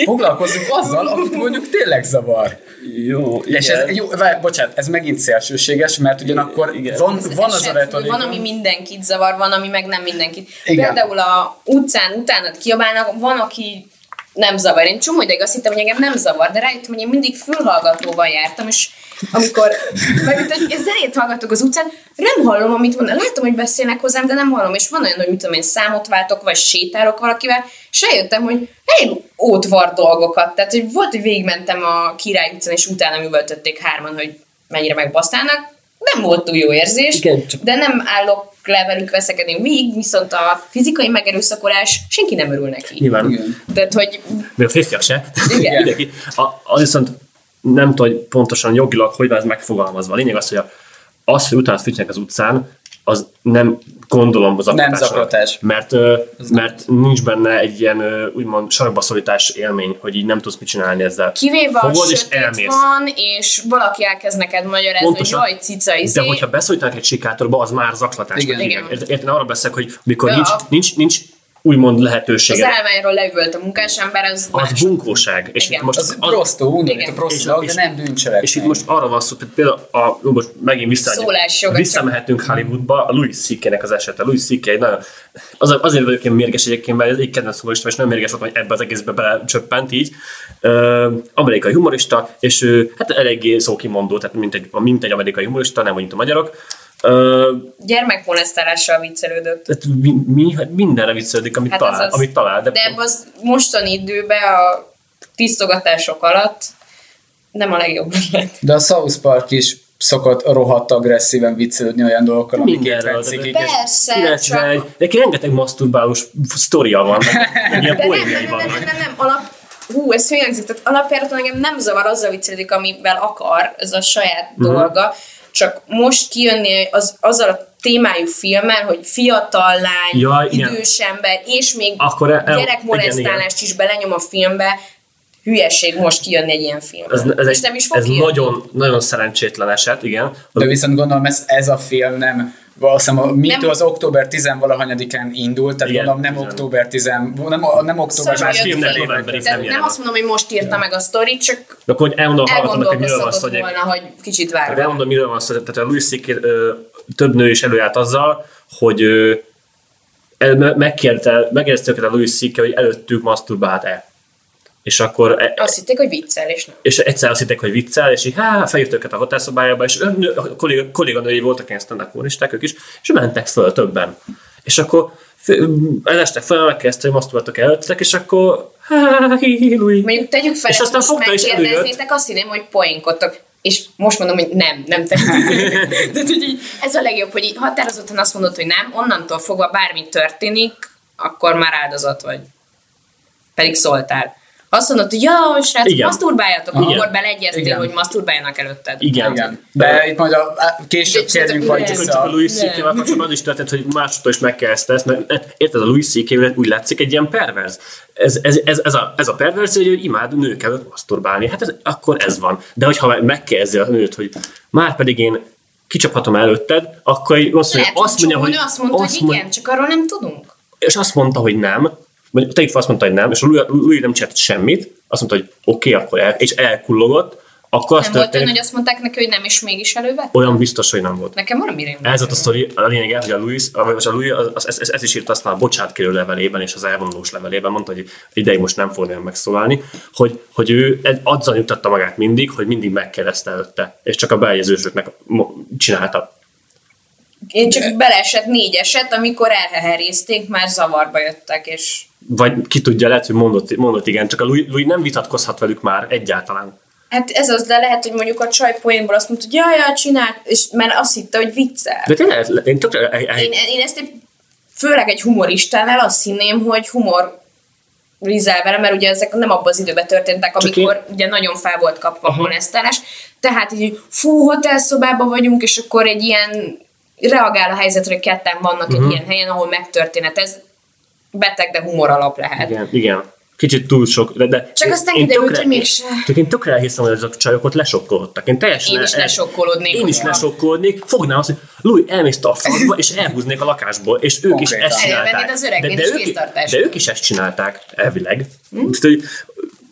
Foglalkozzunk azzal, akit mondjuk tényleg zavar. Jó, És ez, jó, várj, bocsánat, ez megint szélsőséges, mert ugyanakkor Igen. van, van az a retorika. Van, ami mindenkit zavar, van, ami meg nem mindenkit. Igen. Például a utcán utánad kiabálnak, van, aki nem zavar. Én csomó ideig azt hittem, hogy engem nem zavar, de rájöttem, hogy én mindig fülhallgatóval jártam, és amikor meg, hogy zenét hallgatok az utcán, nem hallom, amit mondanak. Látom, hogy beszélnek hozzám, de nem hallom. És van olyan, hogy mit tudom én, számot váltok, vagy sétálok valakivel, és rájöttem, hogy én ótvar dolgokat. Tehát, hogy volt, hogy végigmentem a Király utcán, és utána üvöltötték hárman, hogy mennyire megbasztálnak. Nem volt túl jó érzés, Igen, csak- de nem állok le velük veszekedni végig, viszont a fizikai megerőszakolás senki nem örül neki. Nyilván. Igen. Tehát, hogy Még a férfiak se. Igen. Mindenki. A, az viszont nem tudom, hogy pontosan jogilag hogy van ez megfogalmazva. A lényeg az, hogy a, az, hogy utána fütynek az utcán, az nem gondolom zaklatás. zaklatás. Mert, ö, mert nincs benne egy ilyen úgymond sarokba szorítás élmény, hogy így nem tudsz mit csinálni ezzel. kivéve Fogod és elmész. van, és valaki elkezd neked magyarázni, Pontosan. hogy jaj, cica, izé. De hogyha beszólítanak egy sikátorba, az már zaklatás. Igen. Igen. Ért- Érted, én arra beszélek, hogy mikor Ja. nincs, nincs, nincs úgymond Az lehetőséget. állványról leüvölt a munkás ember, az, Az más. bunkóság. És Igen. itt most Az prostó, undorító Igen. prostó dolog, de nem bűncselekmény. És itt most arra van szó, hogy például a, most megint vissza, visszamehetünk Hollywoodba, a Louis C.K.-nek az esete. Louis C.K. egy nagyon, az, azért vagyok én mérges egyébként, mert ez egy kedvenc humorista, és nem mérges voltam, hogy ebbe az egészbe belecsöppent így. Ö, amerikai humorista, és ő hát eléggé szókimondó, tehát mint egy, mint egy amerikai humorista, nem mint a magyarok. Ö, Gyermekmolesztálással viccelődött. tehát mi, mi, hát mindenre viccelődik, amit, Hát talál, az amit talál. De, De az mostani időben a tisztogatások alatt nem a legjobb ötlet. De a South Park is szokott rohadt agresszíven viccelődni olyan dolgokkal, amik cikik, Persze, 91, csak... neki rengeteg maszturbálós sztoria van, ilyen De nem, nem, poénjai nem, nem, vannak. nem, nem, nem, alap... Hú, ez hülye hangzik, tehát alapjáraton engem nem zavar azzal viccelődik, amivel akar, ez a saját uh-huh. dolga, csak most kijönni az, azzal a témájú filmmel, hogy fiatal lány, Ja, igen. idős ember, és még Akkor el- el- gyerekmolesztálást is belenyom a filmbe, hülyeség most kijönni egy ilyen film. Ez, ez, és egy, nem is fog ez kijönni. nagyon, nagyon szerencsétlen eset, igen. De viszont gondolom ez, ez a film nem Valószínűleg a Mitó Nem- az október 10-valahanyadikán indult, tehát Igen, gondolom nem október 10, nem, nem október Szóval más jött filmnek ki. novemberi Tehát premierje nem van. azt mondom, hogy most írta meg a sztorit, csak De akkor hogy elmondom hogy miről van szó. volna, hogy kicsit várva. elmondom, miről van szó. Tehát a Louis C.K. több nő is előállt azzal, hogy megkérdezte őket a Louis C.K., hogy előttük masturbált-e. És akkor e- Azt hitték, hogy viccel, és nem. és egyszer azt hitték, hogy viccel, és így há, felhívta őket a hotelszobájába, és ő- a kolléga, kolléganői voltak ilyen stand humoristák ők is, és mentek föl többen. És akkor elestek fel, megkezdte, hogy masturbáltak előttek, és akkor há, hi, hi, Louis. Mondjuk tegyük fel, És aztán fogta és megkérdeznétek, azt hinném, hogy poénkodtok. És most mondom, hogy nem, nem tetszett. De így, ez a legjobb, hogy így határozottan azt mondod, hogy nem, onnantól fogva bármi történik, akkor már áldozat vagy. Pedig szóltál. Azt mondod, hogy ja, srácok, Igen. masturbáljatok, Igen. akkor beleegyeztél, Igen. hogy masturbáljanak előtted. Igen. Igen. De itt majd a, a később De- térjünk de- majd de- vissza. csak a Louis. C.K.-vel kapcsolatban az is történt, hogy másodtól is megkezdte ezt, mert mert érted, a Louis C.K. úgy látszik egy ilyen perverz. Ez, ez, ez, ez, a, ez a perverz, hogy ő imád nők előtt masturbálni. Hát ez, akkor ez van. De hogyha megkezdi a nőt, hogy már pedig én kicsaphatom előtted, akkor azt mondja, Lehet, azt mondja, hogy, azt mondta, azt hogy igen, csak arról nem tudunk. és azt mondta, hogy nem, vagy tegyük fel, azt mondta, hogy nem, és a Louis, nem csinált semmit, azt mondta, hogy oké, okay, akkor el, és elkullogott, akkor Nem volt olyan, történik, hogy azt mondták neki, hogy nem, és mégis elővett? olyan biztos, hogy nem volt. Nekem valami rémlik. Ez volt a sztori, a lényege, hogy a Louis, vagy a Louis az, az, ez, ez, is írta aztán a bocsátkérő levelében és az elvonulós levelében, mondta, hogy ideig most nem fog nagyon megszólalni, hogy, hogy ő azzal nyugtatta magát mindig, hogy mindig megkérdezte előtte, és csak a bejegyzősöknek csinálta. Én csak beleesett négy eset, amikor elheherézték, már zavarba jöttek, és Vagy ki tudja, lehet, hogy mondott, mondott igen, csak a Louis, Louis nem vitatkozhat velük már egyáltalán. Hát ez az, de lehet, hogy mondjuk a csaj poénból azt mondta, hogy jaj, jaj, csinált, és mert azt hitte, hogy viccel. De tényleg, én tökre, el, el, Én, én ezt egy, főleg egy humoristánál azt hinném, hogy humor rizál vele, mert ugye ezek nem abban az időben történtek, amikor ugye nagyon fel volt kapva a molesztálás. Tehát így, fú, hotelszobában vagyunk, és akkor egy ilyen reagál a helyzetre, hogy ketten vannak Mhm. egy ilyen helyen, ahol megtörténhet. Ez beteg, de humor alap lehet. igen, igen. Kicsit túl sok, de, de Csak aztán kiderült, hogy mégse. Csak én tökre elhiszem, hogy azok a csajok ott lesokkolódtak. Én teljesen Én is el- lesokkolódnék, Én is lesokkolódnék, fognám azt, hogy Louis, elmész a faszba, és elhúznék a lakásból, és ők is Konkrétan. ezt csinálták. Az öregnél is ők, kéztartást. de ők is ezt csinálták, elvileg. Hm? hogy,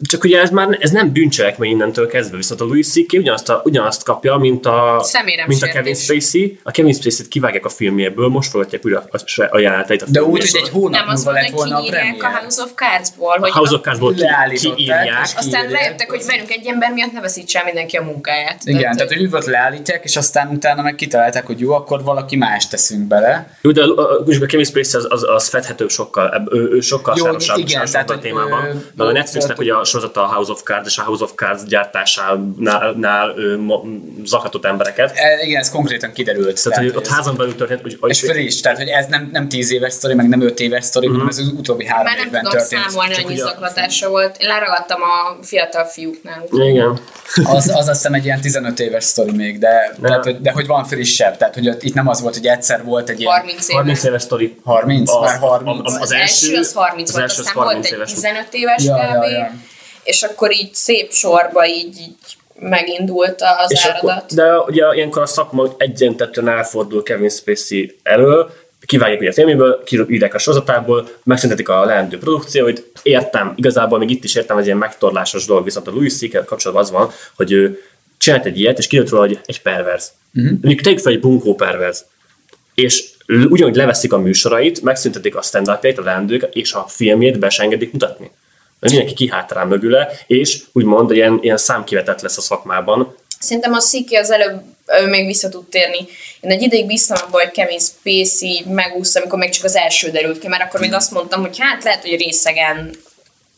csak ugye ez már ez nem bűncselekmény innentől kezdve, viszont a Louis C.K. ugyanazt, a, ugyanazt kapja, mint a, Személyre mint a Kevin. Spacey. A Kevin Spacey-t kivágják a filmjéből, most forgatják újra a, a jeleneteit a De úgy, hogy egy hónap Nem azt múlva lett hogy volna a kiírják a premier. House of Cards-ból, hogy a House of Cards-ból kiírják. aztán kiírják. rájöttek, hogy velünk egy ember miatt ne veszítsen mindenki a munkáját. Igen, tehát hogy úgy volt leállítják, és aztán utána meg kitalálták, hogy jó, akkor valaki más teszünk bele. Jó, de a, a, Kevin Spacey az, az, az fedhető sokkal, ő, ő sokkal Jó, sárosabb, igen, sárosabb tehát, a hogy, témában. ö, De a Netflixnek tehát- ugye a sorozata a House of Cards, és a House of Cards gyártásánál nál, ő, zaklatott embereket. E, igen, ez konkrétan kiderült. Tehát, hogy hogy ott ez- házon belül történt, hogy, És hogy friss, tehát hogy ez nem, nem 10 éves sztori, meg nem 5 éves sztori, Mhm. hanem ez az utóbbi három Már nem évben tudom történt. számolni, annyi zaklatása volt. Én leragadtam a fiatal fiúknál. igen. Az, az azt hiszem egy ilyen 15 éves sztori még, de, Ne. tehát, hogy, de hogy van frissebb, tehát hogy itt nem az volt, hogy egyszer volt egy ilyen 30 éves. 30 éves sztori. 30, Az- már 30. az- Az, első az 30 az volt, első az aztán 30 volt egy éves. 15 éves Ja, kb. ja, ja. És akkor így szép sorba így, így megindult az És áradat. akkor, de ugye ilyenkor a szakma egyentetően elfordul Kevin Spacey elől, kivágják ugye a filméből, kiírják a sorozatából, megszüntetik a leendő produkcióit. Értem, igazából még itt is értem, ez ilyen megtorlásos dolog, viszont a Louis c kapcsolatban az van, hogy ő csinált egy ilyet, és kiderült róla, hogy egy perverz. Uh-huh. Mondjuk tegyük fel egy bunkó perverz. És ugyanúgy leveszik a műsorait, megszüntetik a stand a leendők, és a filmjét be engedik mutatni. Mert mindenki kihátrál mögüle, és úgymond ilyen, ilyen számkivetett lesz a szakmában. Szerintem a Sziki az előbb ő még vissza tud térni. Én egy ideig bíztam abban, hogy Kevin Spacey megúszta, amikor még csak az első derült ki, mert akkor még azt mondtam, hogy hát lehet, hogy részegen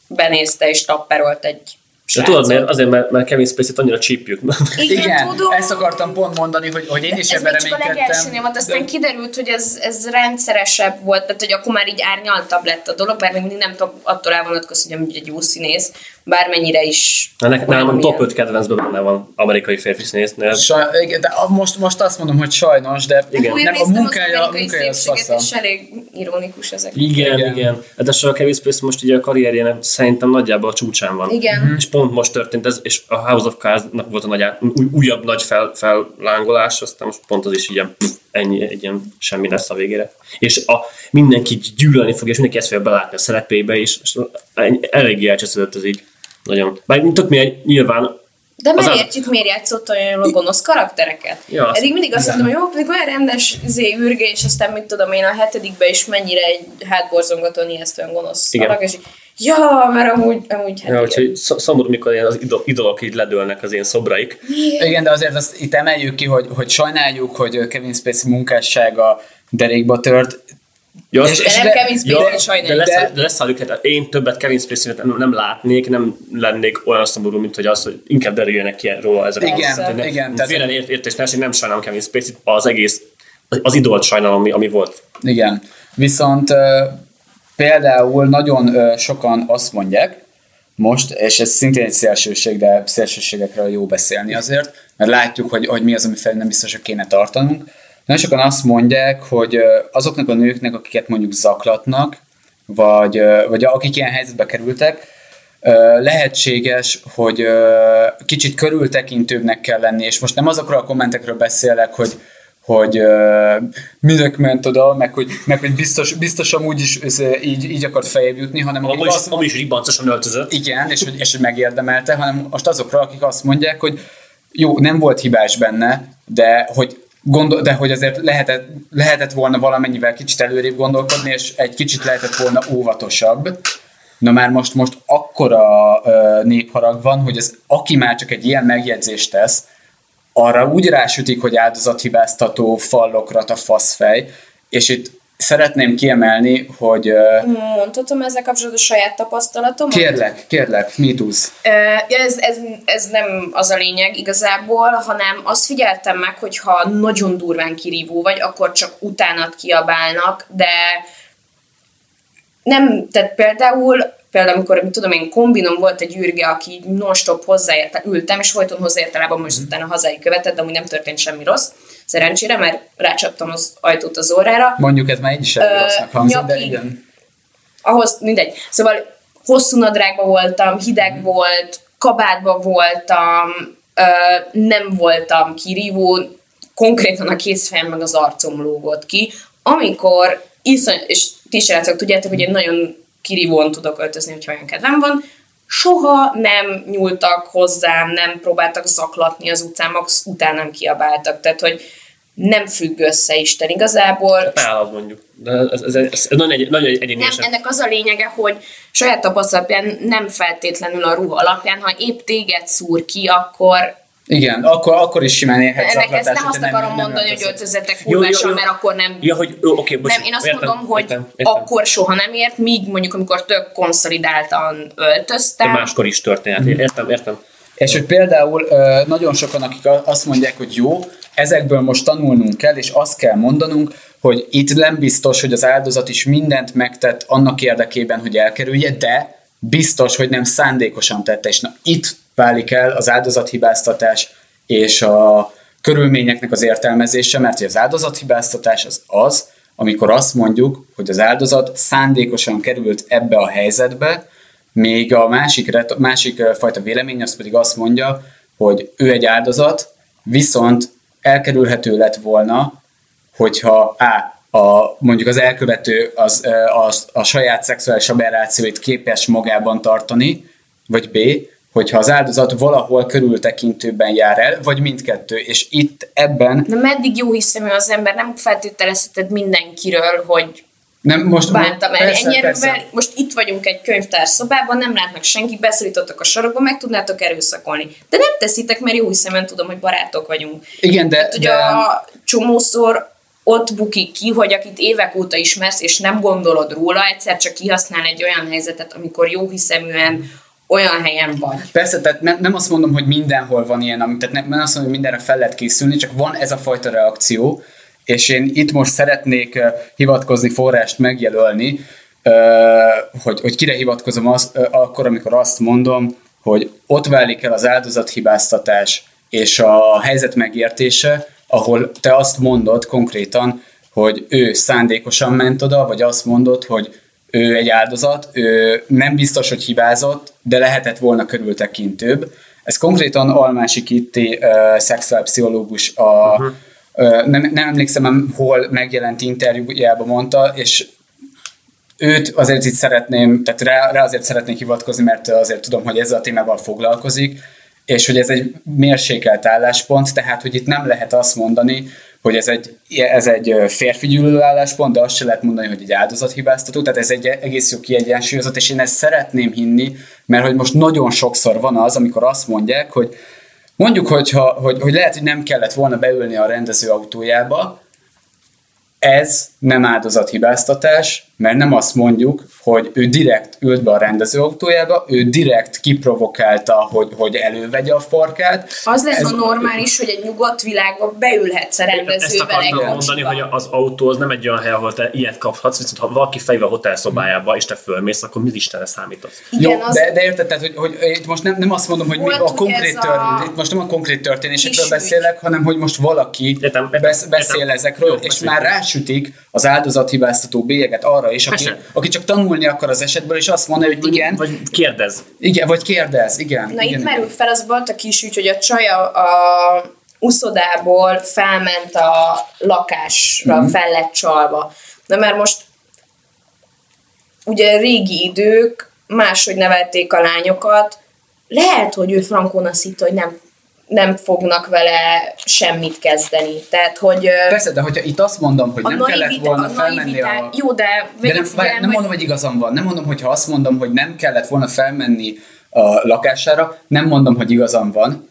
benézte és tapperolt egy de tudod, mert azért, mert, mert Kevin Spacey-t annyira csípjük. Igen, Igen tudom. ezt akartam pont mondani, hogy, hogy én is ez ebben reménykedtem. Ez a legelső nyomat, aztán de... kiderült, hogy ez, ez rendszeresebb volt, tehát hogy akkor már így árnyaltabb lett a dolog, bár még mindig nem tudok attól elvonatkozni, hogy egy jó színész, bármennyire is. Nekem nálam top 5 kedvencben benne van amerikai férfi színésznél. Saj, igen, de most, most azt mondom, hogy sajnos, de igen. nem, a munkája, a munkája az fasza. És elég ironikus ezek. Igen, igen. igen. De a Kevin Spacey most ugye a karrierjének szerintem nagyjából a csúcsán van. Igen. Mm-hmm. És pont most történt ez, és a House of Cards-nak volt a nagy, új, újabb nagy fel, fellángolás, aztán most pont az is ilyen ennyi, egy ilyen semmi lesz a végére. És a, mindenki gyűlölni fog, és mindenki ezt fogja belátni a szerepébe, és, és eléggé elcseszedett ez így. Nagyon. Bár tök mi nyilván de már értjük, miért játszott olyan a gonosz karaktereket. Ja, Eddig mindig azt mondtam, hogy jó, pedig olyan rendes zé ürge, és aztán mit tudom én a hetedikben is mennyire egy hátborzongató olyan gonosz Igen. Alak, és Ja, mert amúgy, amúgy hát ja, úgyhogy szomorú, mikor az idolok így ledőlnek az én szobraik. Igen, Igen de azért azt itt emeljük ki, hogy, hogy sajnáljuk, hogy Kevin Spacey munkássága derékba tört, Ja, és, és nem de, Kevin Spacey ja, de, lesz, de, de leszálljuk, hát én többet Kevin spacey nem, nem látnék, nem lennék olyan szomorú, mint hogy az, hogy inkább derüljenek ki róla ezek igen, a igen, igen. Félre ért, értés, nem, nem sajnálom Kevin spacey az egész, az idolt sajnálom, ami, ami volt. Igen, viszont uh, például nagyon sokan azt mondják, most, és ez szintén egy szélsőség, de szélsőségekről jó beszélni azért, mert látjuk, hogy, hogy mi az, ami felé nem biztos, hogy kéne tartanunk, nagyon sokan azt mondják, hogy azoknak a nőknek, akiket mondjuk zaklatnak, vagy, vagy akik ilyen helyzetbe kerültek, lehetséges, hogy kicsit körültekintőbbnek kell lenni, és most nem azokról a kommentekről beszélek, hogy, hogy uh, minek ment oda, meg hogy, meg, hogy biztos, biztos amúgy is ez, így, így akart fejebb jutni, hanem akik azt mondják, is ribancosan öltözött. Igen, és hogy, és hogy megérdemelte, hanem most azokra, akik azt mondják, hogy jó, nem volt hibás benne, de hogy gondol, de hogy azért lehetett, lehetett volna valamennyivel kicsit előrébb gondolkodni, és egy kicsit lehetett volna óvatosabb. Na már most, most akkora uh, népharag van, hogy ez, aki már csak egy ilyen megjegyzést tesz, arra úgy rásütik, hogy áldozathibáztató, fallokrat a faszfej, és itt szeretném kiemelni, hogy... Mondhatom ezzel kapcsolatban a saját tapasztalatom? Kérlek, kérlek, mit tudsz? Ja, ez, ez, ez nem az a lényeg igazából, hanem azt figyeltem meg, hogy ha nagyon durván kirívó vagy, akkor csak utánat kiabálnak, de nem, tehát például például amikor, tudom én, kombinom volt egy űrge, aki non-stop hozzáért, ültem, és folyton hozzáért lábam, most mm. utána hazáig követett, de amúgy nem történt semmi rossz. Szerencsére, mert rácsaptam az ajtót az órára. Mondjuk ez már egy is rossznak hangzik, de igen. Ahhoz mindegy. Szóval hosszú nadrágban voltam, hideg mm. volt, kabátban voltam, ö, nem voltam kirívó, konkrétan a kézfejem meg az arcom lógott ki, amikor iszony, és ti srácok tudjátok, hogy én nagyon kirívóan tudok öltözni, hogyha olyan kedvem van. Soha nem nyúltak hozzám, nem próbáltak zaklatni az utcán, max után nem kiabáltak. Tehát, hogy nem függ össze Isten igazából. Nálad mondjuk. De ez, ez, ez, ez nagyon, egy, nagyon egyéni Nem, ennek az a lényege, hogy saját tapasztalatban nem feltétlenül a ruha alapján, ha épp téged szúr ki, akkor igen, akkor, akkor is simán érhet Ennek ezt nem azt nem, akarom nem, mondani, nem hogy öltözetek kurvásan, mert akkor nem... Ja, hogy, oké, okay, bocs, Nem, én azt értem, mondom, hogy értem, értem. akkor soha nem ért, míg mondjuk amikor tök konszolidáltan öltöztem. De máskor is történt, mm. értem, értem. És hogy például nagyon sokan, akik azt mondják, hogy jó, ezekből most tanulnunk kell, és azt kell mondanunk, hogy itt nem biztos, hogy az áldozat is mindent megtett annak érdekében, hogy elkerülje, de biztos, hogy nem szándékosan tette, és na itt válik el az áldozathibáztatás és a körülményeknek az értelmezése, mert az áldozathibáztatás az az, amikor azt mondjuk, hogy az áldozat szándékosan került ebbe a helyzetbe, még a másik, másik fajta vélemény az pedig azt mondja, hogy ő egy áldozat, viszont elkerülhető lett volna, hogyha A. a, mondjuk az elkövető az, az, a saját szexuális aberrációit képes magában tartani, vagy B, hogyha az áldozat valahol körültekintőben jár el, vagy mindkettő, és itt ebben... De meddig jó hiszemű az ember, nem feltételezheted mindenkiről, hogy nem, most bántam el. Ennyire, most itt vagyunk egy könyvtár szobában, nem látnak senki, beszorítottak a sarokba, meg tudnátok erőszakolni. De nem teszitek, mert jó hiszeműen tudom, hogy barátok vagyunk. Igen, de... Hát, ugye de... a csomószor ott bukik ki, hogy akit évek óta ismersz, és nem gondolod róla, egyszer csak kihasznál egy olyan helyzetet, amikor jó hiszeműen olyan helyen vagy. Persze, tehát nem, nem azt mondom, hogy mindenhol van ilyen, amit, tehát nem, nem azt mondom, hogy mindenre fel lehet készülni, csak van ez a fajta reakció, és én itt most szeretnék hivatkozni, forrást megjelölni, hogy, hogy kire hivatkozom az, akkor, amikor azt mondom, hogy ott válik el az áldozathibáztatás és a helyzet megértése, ahol te azt mondod konkrétan, hogy ő szándékosan ment oda, vagy azt mondod, hogy ő egy áldozat, ő nem biztos, hogy hibázott, de lehetett volna körültekintőbb. Ez konkrétan Almási Kitti uh, szexuálpszichológus a, uh-huh. uh, nem, nem emlékszem, hol megjelent interjújában mondta, és őt azért itt szeretném, tehát rá, rá azért szeretnék hivatkozni, mert azért tudom, hogy ezzel a témával foglalkozik, és hogy ez egy mérsékelt álláspont, tehát hogy itt nem lehet azt mondani, hogy ez egy, ez egy férfi gyűlölő álláspont, de azt se lehet mondani, hogy egy áldozathibáztató, tehát ez egy egész jó kiegyensúlyozott, és én ezt szeretném hinni, mert hogy most nagyon sokszor van az, amikor azt mondják, hogy mondjuk, hogyha, hogy, hogy lehet, hogy nem kellett volna beülni a rendező autójába, ez nem áldozathibáztatás, mert nem azt mondjuk, hogy ő direkt ült be a rendezőautójába, ő direkt kiprovokálta, hogy, hogy elővegye a farkát. Az lesz Ez, a normális, hogy egy nyugodt világban beülhetsz a rendezővel Ezt akartam mondani, hogy az autó az nem egy olyan hely, ahol te ilyet kaphatsz, viszont ha valaki fejve a hotelszobájába, és te fölmész, akkor mi Istenre számítasz? Igen, Jó, az... de, de érted, tehát, hogy, hogy, itt most nem, nem azt mondom, hogy mi a konkrét, tör, a... itt most nem a konkrét történésekről beszélek, hanem hogy most valaki értem, értem, beszél értem. ezekről, Jó, és beszélünk. már rásütik az áldozathibáztató bélyeget arra is, aki, aki csak tanulni akar az esetből, és azt mondja, hogy igen. Vagy kérdez. Igen, vagy kérdez, igen. Na igen, itt merül fel, az volt a kis ügy, hogy a csaj a, a uszodából felment a lakásra, mm-hmm. fel lett csalva. Na mert most ugye régi idők máshogy nevelték a lányokat, lehet, hogy ő frankon azt hitt, hogy nem nem fognak vele semmit kezdeni. Tehát, hogy... Persze, de hogyha itt azt mondom, hogy nem kellett volna a felmenni a... Jó, de... de nem, figyelem, nem mondom, hogy igazam van. Nem mondom, hogyha azt mondom, hogy nem kellett volna felmenni a lakására, nem mondom, hogy igazam van,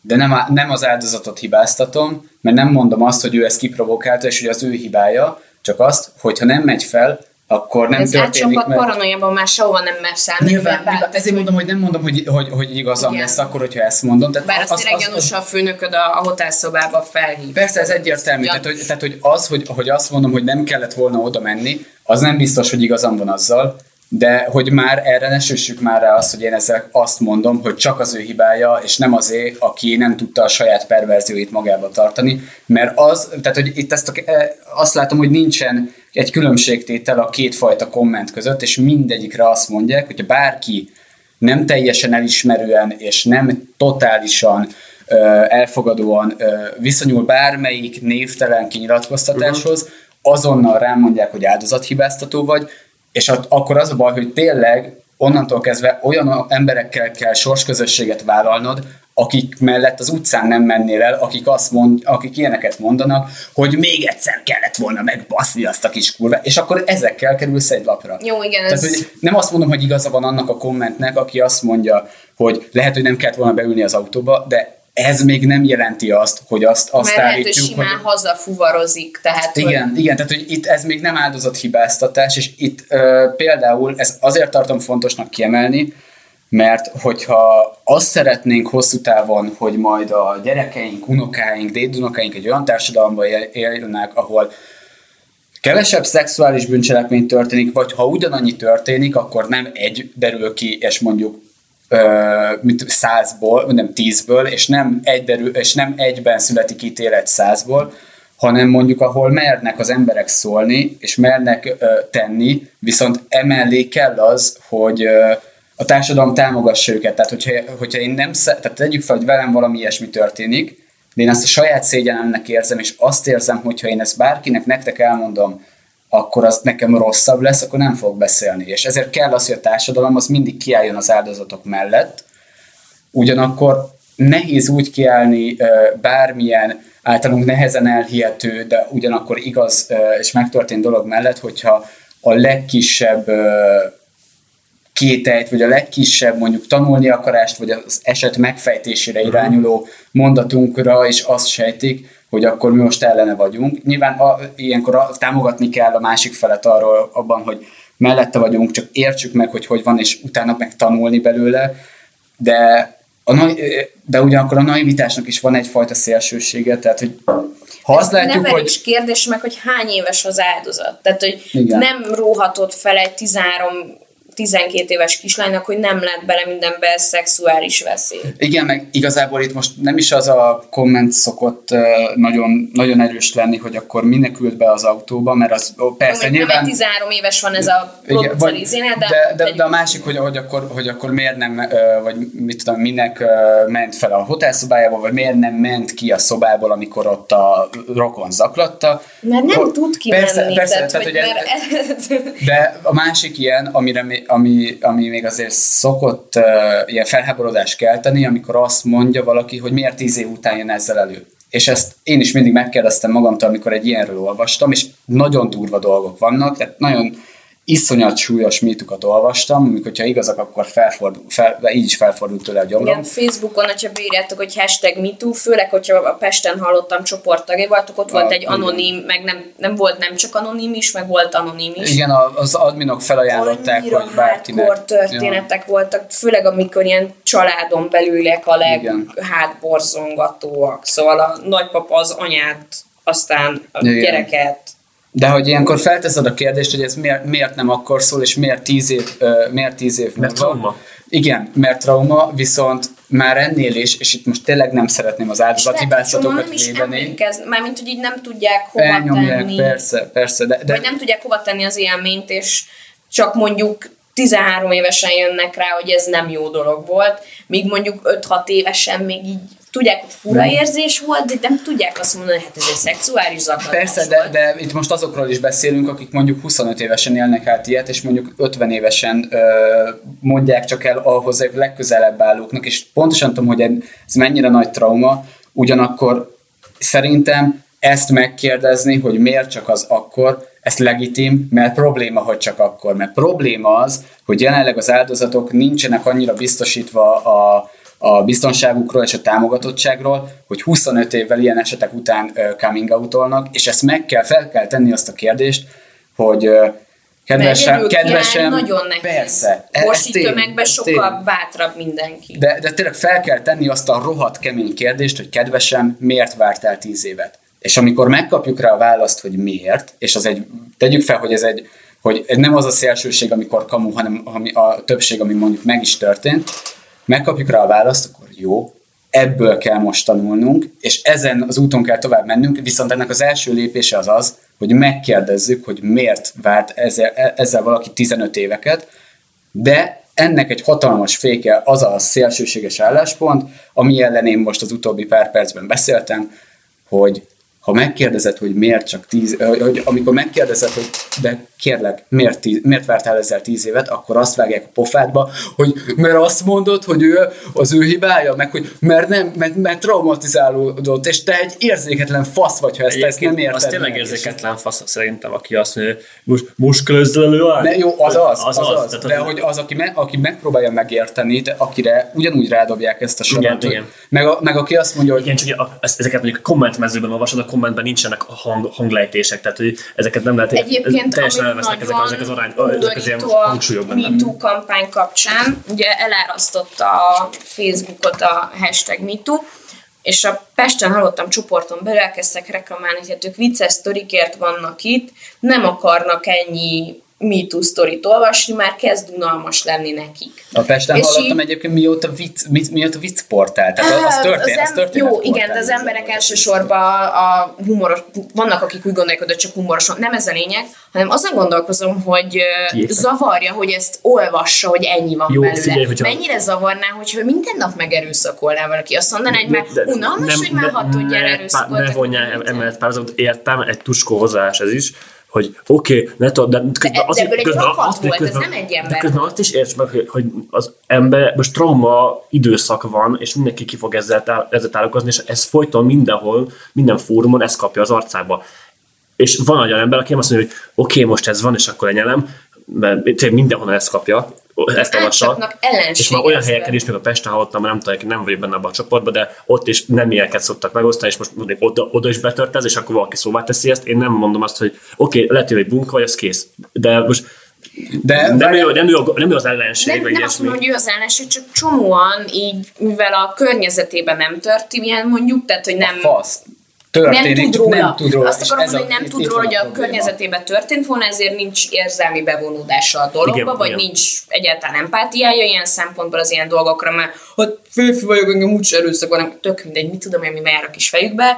de nem, nem az áldozatot hibáztatom, mert nem mondom azt, hogy ő ezt kiprovokálta, és hogy az ő hibája, csak azt, hogyha nem megy fel, akkor nem Ez történik meg. paranoiában már sehova nem mer szállni. Nyilván, nyilván ezért mondom, hogy nem mondom, hogy, hogy, hogy igazam Igen. lesz akkor, hogyha ezt mondom. Tehát Bár az, az tényleg gyanús a főnököd a, a hotelszobába felhív. Persze, ez egyértelmű. Tehát hogy, tehát, hogy az, hogy, hogy azt mondom, hogy nem kellett volna oda menni, az nem biztos, hogy igazam van azzal, de hogy már erre ne süssük már rá azt, hogy én ezzel azt mondom, hogy csak az ő hibája, és nem azé, aki nem tudta a saját perverzióit magába tartani, mert az, tehát hogy itt ezt a, e, azt látom, hogy nincsen egy különbségtétel a kétfajta komment között, és mindegyikre azt mondják, hogyha bárki nem teljesen elismerően és nem totálisan ö, elfogadóan ö, viszonyul bármelyik névtelen kinyilatkoztatáshoz, uh-huh. azonnal rámondják, hogy áldozathibáztató vagy, és akkor az a baj, hogy tényleg onnantól kezdve olyan emberekkel kell sorsközösséget vállalnod, akik mellett az utcán nem mennél el, akik, azt mond, akik ilyeneket mondanak, hogy még egyszer kellett volna megbaszni azt a kis kurva, és akkor ezekkel kerülsz egy lapra. Jó, igen. Tehát, ez... hogy nem azt mondom, hogy igaza van annak a kommentnek, aki azt mondja, hogy lehet, hogy nem kellett volna beülni az autóba, de ez még nem jelenti azt, hogy azt, azt Mert állítjuk, lehet, hogy simán hogy... hazafuvarozik. Tehát, igen, hogy... igen, tehát hogy itt ez még nem áldozathibáztatás, és itt ö, például ez azért tartom fontosnak kiemelni, mert hogyha azt szeretnénk hosszú távon, hogy majd a gyerekeink, unokáink, dédunokáink egy olyan társadalomban élnek, ahol kevesebb szexuális bűncselekmény történik, vagy ha ugyanannyi történik, akkor nem egy derül ki, és mondjuk mint százból, nem tízből, és nem, egy derül, és nem egyben születik ítélet százból, hanem mondjuk ahol mernek az emberek szólni, és mernek ö, tenni, viszont emellé kell az, hogy ö, a társadalom támogassa őket. Tehát, hogyha, hogyha én nem, tehát tegyük fel, hogy velem valami ilyesmi történik, de én ezt a saját szégyenemnek érzem, és azt érzem, hogyha én ezt bárkinek, nektek elmondom, akkor az nekem rosszabb lesz, akkor nem fog beszélni. És ezért kell az, hogy a társadalom az mindig kiálljon az áldozatok mellett, ugyanakkor nehéz úgy kiállni bármilyen általunk nehezen elhihető, de ugyanakkor igaz és megtörtént dolog mellett, hogyha a legkisebb kételyt, vagy a legkisebb mondjuk tanulni akarást, vagy az eset megfejtésére mhm. irányuló mondatunkra, és azt sejtik, hogy akkor mi most ellene vagyunk. Nyilván a, ilyenkor a, támogatni kell a másik felet arról abban, hogy mellette vagyunk, csak értsük meg, hogy hogy van, és utána meg tanulni belőle, de, a, de ugyanakkor a naivitásnak is van egyfajta szélsősége, tehát hogy ha azt látjuk, hogy... kérdés meg, hogy hány éves az áldozat. Tehát, hogy Igen. nem róhatott fel egy 13 12 éves kislánynak, hogy nem lett bele mindenbe szexuális veszély. Igen, meg igazából itt most nem is az a komment szokott nagyon, nagyon erős lenni, hogy akkor minek ült be az autóba, mert az persze nem, nyilván... Nem 13 éves van ez a producerizénél, de... De, de, de, a másik, hogy, hogy, akkor, hogy akkor miért nem, vagy mit tudom, minek ment fel a hotelszobájába, vagy miért nem ment ki a szobából, amikor ott a rokon zaklatta. Mert nem tud kimenni. Persze, persze tehát, tehát, hogy mert... De a másik ilyen, amire ami, ami még azért szokott uh, ilyen felháborodást kelteni, amikor azt mondja valaki, hogy miért tíz év után jön ezzel elő. És ezt én is mindig megkérdeztem magamtól, amikor egy ilyenről olvastam, és nagyon durva dolgok vannak, tehát nagyon iszonyat súlyos mítukat olvastam, amikor ha igazak, akkor felfordul, fel, így is felfordult tőle a gyomrom. Igen, Facebookon, hogyha beírjátok, hogy hashtag MeToo, főleg, hogyha a Pesten hallottam csoporttagé voltok, ott a, volt egy anonim, meg nem, nem volt nem csak anonim is, meg volt anonim is. Igen, az adminok felajánlották, Annyira hogy bárkinek. történetek ja. voltak, főleg amikor ilyen családon belülek a leghátborzongatóak. Szóval a nagypapa az anyát, aztán a Igen. gyereket, de hogy ilyenkor felteszed a kérdést, hogy ez miért, miért nem akkor szól, és miért tíz év, uh, miért tíz év Mert trauma. Igen, mert trauma, viszont már ennél is, és itt most tényleg nem szeretném az áldozati bászatokat védeni. Mármint, hogy így nem tudják hova Elnyomják, tenni. persze, persze. De, de... Vagy nem tudják hova tenni az élményt, és csak mondjuk 13 évesen jönnek rá, hogy ez nem jó dolog volt, míg mondjuk 5-6 évesen még így tudják, hogy fura nem. érzés volt, de nem tudják azt mondani, hogy hát ez egy szexuális zaklatás Persze, de, de itt most azokról is beszélünk, akik mondjuk 25 évesen élnek át ilyet, és mondjuk 50 évesen ö, mondják csak el ahhoz a legközelebb állóknak, és pontosan tudom, hogy ez mennyire nagy trauma, ugyanakkor szerintem ezt megkérdezni, hogy miért csak az akkor, ez legitim, mert probléma, hogy csak akkor. Mert probléma az, hogy jelenleg az áldozatok nincsenek annyira biztosítva a, a biztonságukról és a támogatottságról, hogy 25 évvel ilyen esetek után coming out és ezt meg kell, fel kell tenni azt a kérdést, hogy kedvesem, kedvesem, nagyon nehéz. Persze. Most itt tömegben sokkal tény. bátrabb mindenki. De, de tényleg fel kell tenni azt a rohadt kemény kérdést, hogy kedvesem, miért vártál tíz évet? És amikor megkapjuk rá a választ, hogy miért, és az egy, tegyük fel, hogy ez egy, hogy nem az a szélsőség, amikor kamu, hanem a többség, ami mondjuk meg is történt, megkapjuk rá a választ, akkor jó, ebből kell most tanulnunk, és ezen az úton kell tovább mennünk, viszont ennek az első lépése az az, hogy megkérdezzük, hogy miért várt ezzel, ezzel valaki 15 éveket, de ennek egy hatalmas féke az a szélsőséges álláspont, ami ellen én most az utóbbi pár percben beszéltem, hogy ha megkérdezed, hogy miért csak tíz, hogy amikor megkérdezed, hogy de kérlek, miért, tíz, miért vártál ezzel tíz évet, akkor azt vágják a pofádba, hogy mert azt mondod, hogy ő az ő hibája, meg hogy mert nem, mert, mert traumatizálódott, és te egy érzéketlen fasz vagy, ha ezt, ezt nem érted. Az tényleg érzéketlen fasz szerintem, aki azt mondja, most muskulözlelő Ne, jó, az az, az, az, az, az. de hogy az, aki, me, aki megpróbálja megérteni, de akire ugyanúgy rádobják ezt a sorat. Igen, igen. Meg, a, meg aki azt mondja, hogy... Igen, csak a, ezeket mondjuk a kommentmezőben olvasod, a kommentben nincsenek hang, hanglejtések, tehát hogy ezeket nem lehet... Egyébként teljesen elvesznek ezek, ezek az arány, ezek az ilyen hangsúlyok benne. MeToo kampány kapcsán, ugye elárasztotta a Facebookot a hashtag MeToo, és a Pesten hallottam csoporton belül elkezdtek reklamálni, hogy hát ők vicces sztorikért vannak itt, nem akarnak ennyi MeToo sztorit olvasni, már kezd unalmas lenni nekik. A Pesten És hallottam így- egyébként mióta vicc, mi, mióta vicc portál. Tehát az, az, történet, az em- történet Jó, igen, de az emberek elsősorban a humoros, vannak, akik úgy gondolják, hogy csak humoros, nem ez a lényeg, hanem azon gondolkozom, hogy Kiétek. zavarja, hogy ezt olvassa, hogy ennyi van Jó, belőle. figyelj, hogyha- Mennyire zavarná, hogyha minden nap megerőszakolná valaki. Azt mondaná, hogy már unalmas, hogy már hatodjára ne, erőszakoltak. ne vonjál emellett párhuzamot, értem, egy tuskó hozzáállás ez is, hogy oké, okay, ne tudod, de közben de azért, ebből egy közben azt- de volt, ez közben- nem egy ember De közben azt is érts meg, hogy, hogy az ember, most trauma időszak van, és mindenki ki fog ezzel, tá- ezzel találkozni, és ez folyton mindenhol, minden fórumon ezt kapja az arcába. És van olyan ember, aki azt mondja, hogy oké, okay, most ez van, és akkor enyelem, mert mindenhol ezt kapja, ezt olvassa. Átcsapnak ellenséges És már olyan helyeken is, még a Pesten hallottam, nem tudom, nem vagyok benne abban a csoportban, de ott is nem ilyeneket szoktak megosztani, és most mondjuk oda, oda is betört ez, és akkor valaki szóvá teszi ezt. Én nem mondom azt, hogy oké, okay, lehet, hogy egy bunka vagy, az kész. De most De nem, ő, nem, ő, a- nem ő az ellenség, Nem, vagy nem azt mondom, hogy ő az ellenség, csak csomóan így, mivel a környezetében nem tört ilyen mondjuk, tehát hogy nem, fasz. Nem Történik, tud róla. nem tud róla. Azt akarom mondani, hogy nem itt- tud itt róla, hogy a környezetében történt volna, ezért nincs érzelmi bevonódása a dologba, Igen, vagy igen. nincs egyáltalán empátiája ilyen szempontból az ilyen dolgokra, mert hogy férfi vagyok, engem úgy erőszak van, tök mindegy, mit tudom én, mi jár a kis fejükbe,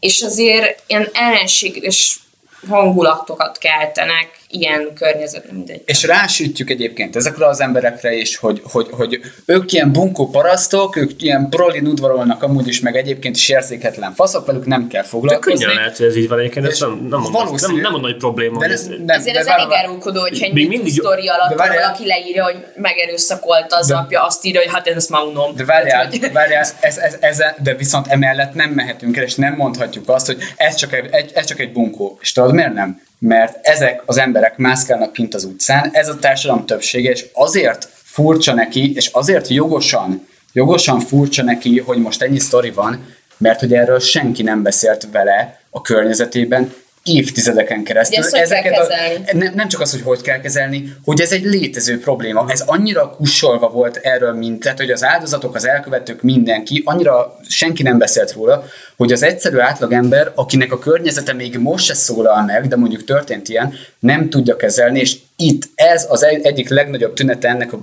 és azért ilyen ellenséges hangulatokat keltenek ilyen környezetben, mindegy. És rásütjük egyébként ezekre az emberekre is, hogy, hogy, hogy ők ilyen bunkó parasztok, ők ilyen prolin udvarolnak amúgy is, meg egyébként is érzéketlen faszok, velük nem kell De foglalkozni. könnyen lehet, hogy ez így van egyébként, ez nem, nem, nem, nem mondom, hogy probléma. De ez, ez, nem, Ezért de ez elég árulkodó, hogyha egy mindig- sztori alatt de várjál. valaki leírja, hogy megerőszakolta az De- apja, azt írja, hogy hát én ezt már unom. De várjál, hogy- várjál ez, ez, ez, de viszont emellett nem mehetünk el, és nem mondhatjuk azt, hogy ez csak egy, ez csak egy bunkó. És tudod miért nem? Mert ezek az emberek mászkálnak kint az utcán, ez a társadalom többsége, és azért furcsa neki, és azért jogosan, jogosan furcsa neki, hogy most ennyi sztori van, mert hogy erről senki nem beszélt vele a környezetében, évtizedeken keresztül. Ezt kezelni? A, nem, nem csak az, hogy hogy kell kezelni, hogy ez egy létező probléma. Ez annyira kussolva volt erről, mint, tehát hogy az áldozatok, az elkövetők, mindenki, annyira senki nem beszélt róla, hogy az egyszerű átlagember, akinek a környezete még most se szólal meg, de mondjuk történt ilyen, nem tudja kezelni, és itt ez az egy- egyik legnagyobb tünete ennek a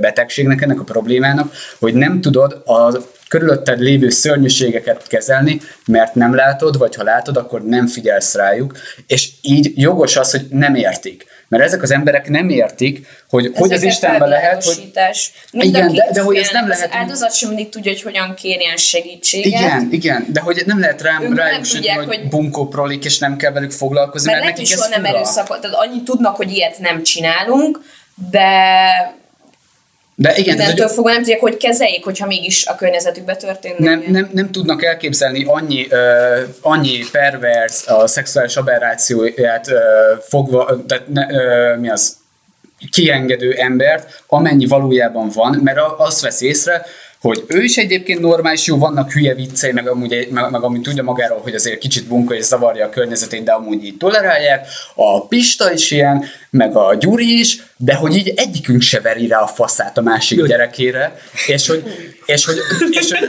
betegségnek, ennek a problémának, hogy nem tudod a körülötted lévő szörnyűségeket kezelni, mert nem látod, vagy ha látod, akkor nem figyelsz rájuk, és így jogos az, hogy nem értik. Mert ezek az emberek nem értik, hogy hogy az Istenben lehet, hogy Igen, de- de hogy ez nem lehet- Az áldozat sem mindig tudja, hogy hogyan kérjen segítséget. igen, igen, de hogy nem lehet rám, rájuk tudják, hogy, hogy- bunkó prolik, és nem kell velük foglalkozni, Mert mert, nekik ez soha nem fura. erőszakol, tehát annyit tudnak, hogy ilyet nem csinálunk, de De igen, innentől hogy fogva nem tudják, hogy kezeljék, hogyha mégis a környezetükbe történne. nem, nem, nem tudnak elképzelni annyi, ö, annyi pervers a szexuális aberrációját ö, fogva, tehát ne, ö, mi az, kiengedő embert, amennyi valójában van, mert azt vesz észre, hogy ő is egyébként normális, jó, vannak hülye viccei, meg amúgy, meg, meg amúgy tudja magáról, hogy azért kicsit bunka és zavarja a környezetét, de amúgy így tolerálják. A Pista is ilyen, meg a Gyuri is, de hogy így egyikünk se veri rá a faszát a másik gyerekére, és hogy, és hogy, és hogy,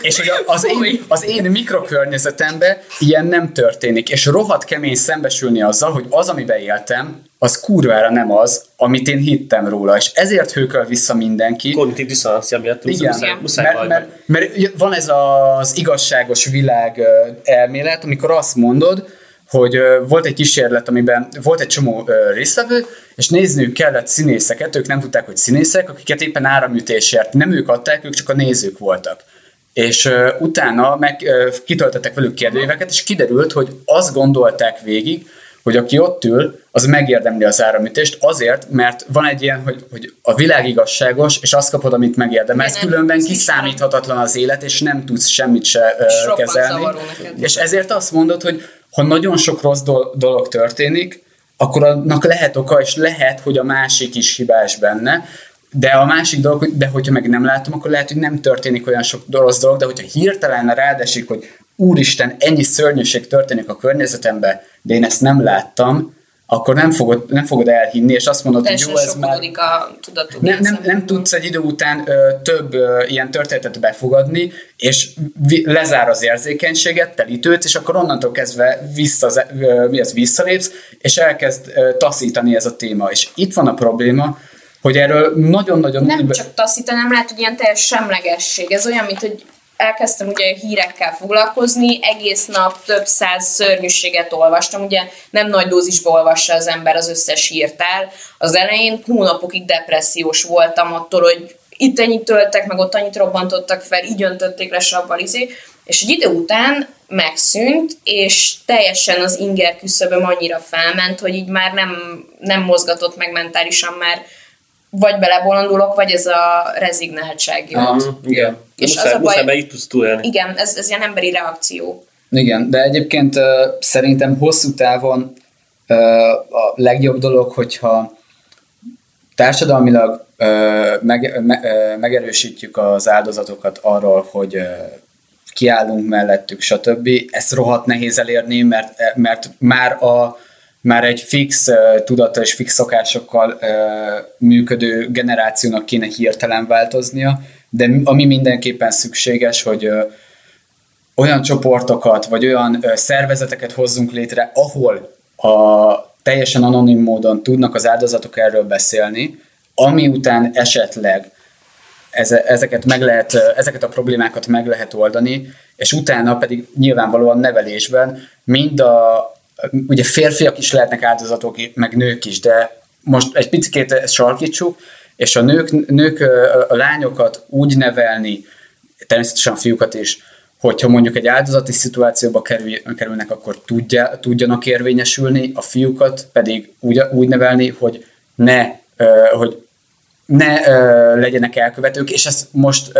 és hogy az, én, az én mikrokörnyezetemben ilyen nem történik, és rohadt kemény szembesülni azzal, hogy az, amiben éltem, az kurvára nem az, amit én hittem róla, és ezért hőköl vissza mindenki. Kognitív diszonancia miatt Igen, muszáj, muszáj mert, majd- mert, mert van ez az igazságos világ elmélet, amikor azt mondod, hogy volt egy kísérlet, amiben volt egy csomó résztvevő, és nézniük kellett színészeket, ők nem tudták, hogy színészek, akiket éppen áramütésért nem ők adták, ők csak a nézők voltak. És utána meg kitöltöttek velük kérdőíveket, és kiderült, hogy azt gondolták végig, hogy aki ott ül, az megérdemli az áramütést azért, mert van egy ilyen, hogy, hogy a világ igazságos, és azt kapod, amit megérdemelsz, különben kiszámíthatatlan az élet, és nem tudsz semmit se És kezelni. És ezért azt mondod, hogy ha nagyon sok rossz dol- dolog történik, akkor annak lehet oka, és lehet, hogy a másik is hibás benne, de a másik dolog, de hogyha meg nem látom, akkor lehet, hogy nem történik olyan sok rossz dolog, de hogyha hirtelen rádesik, hogy úristen, ennyi szörnyűség történik a környezetemben, de én ezt nem láttam, akkor nem fogod, nem fogod elhinni, és azt mondod, hogy jó, ez már... a tudatod. Nem, nem, nem tudsz egy idő után ö, több ö, ilyen történetet befogadni, és vi, lezár az érzékenységet, telítőt, és akkor onnantól kezdve vissza, ö, mi az, visszalépsz, és elkezd ö, taszítani ez a téma. És itt van a probléma, hogy erről nagyon-nagyon... Nem csak taszítani, nem lehet, hogy ilyen teljes semlegesség. Ez olyan, mint hogy elkezdtem ugye hírekkel foglalkozni, egész nap több száz szörnyűséget olvastam, ugye nem nagy dózisba olvassa az ember az összes hírt el. Az elején hónapokig depressziós voltam attól, hogy itt ennyit töltek, meg ott annyit robbantottak fel, így öntötték le sabbal, izé. és egy idő után megszűnt, és teljesen az inger küszöböm annyira felment, hogy így már nem, nem mozgatott meg mentálisan, mert vagy belebolondulok, vagy ez a rezignáltság jött. Aha, igen. És muszáj, az a baj- muszáj, mert itt tudsz túlélni. Igen, ez, ez ilyen emberi reakció. Igen, de egyébként uh, szerintem hosszú távon uh, a legjobb dolog, hogyha társadalmilag uh, meg, me, uh, megerősítjük az áldozatokat arról, hogy uh, kiállunk mellettük, stb. Ezt rohadt nehéz elérni, mert, mert már a már egy fix tudattal és fix szokásokkal működő generációnak kéne hirtelen változnia, de ami mindenképpen szükséges, hogy olyan csoportokat, vagy olyan szervezeteket hozzunk létre, ahol a teljesen anonim módon tudnak az áldozatok erről beszélni, ami után esetleg eze, ezeket, meg lehet, ezeket a problémákat meg lehet oldani, és utána pedig nyilvánvalóan nevelésben mind a, ugye férfiak is lehetnek áldozatok, meg nők is, de most egy picit ezt sarkítsuk, és a nők, nők a lányokat úgy nevelni, természetesen a fiúkat is, hogyha mondjuk egy áldozati szituációba kerül, kerülnek, akkor tudja, tudjanak érvényesülni, a fiúkat pedig úgy, úgy nevelni, hogy ne, hogy ne legyenek elkövetők, és ezt most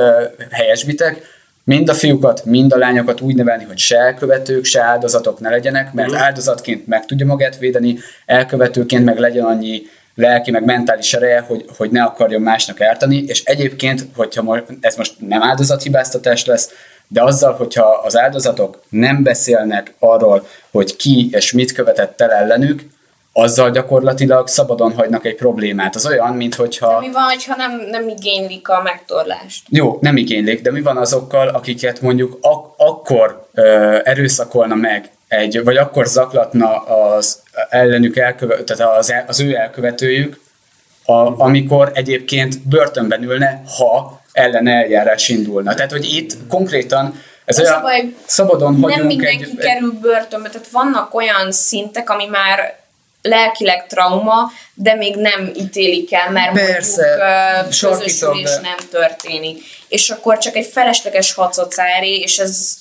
helyesbitek, mind a fiúkat, mind a lányokat úgy nevelni, hogy se elkövetők, se áldozatok ne legyenek, mert áldozatként meg tudja magát védeni, elkövetőként meg legyen annyi lelki, meg mentális ereje, hogy, hogy ne akarjon másnak ártani, és egyébként, hogyha mo- ez most nem áldozathibáztatás lesz, de azzal, hogyha az áldozatok nem beszélnek arról, hogy ki és mit követett el ellenük, azzal gyakorlatilag szabadon hagynak egy problémát. Az olyan, mint hogyha... Mi van, ha nem, nem igénylik a megtorlást? Jó, nem igénylik, de mi van azokkal, akiket mondjuk ak- akkor ö, erőszakolna meg egy, vagy akkor zaklatna az ellenük elköve- tehát az, az ő elkövetőjük, a, amikor egyébként börtönben ülne, ha ellen eljárás indulna. Tehát, hogy itt konkrétan ez olyan szabadon Nem mindenki egy, kerül börtönbe, tehát vannak olyan szintek, ami már lelkileg trauma, de még nem ítélik el, mert Persze, mondjuk sarkítom, közösülés nem történik. És akkor csak egy felesleges hacocári, és ez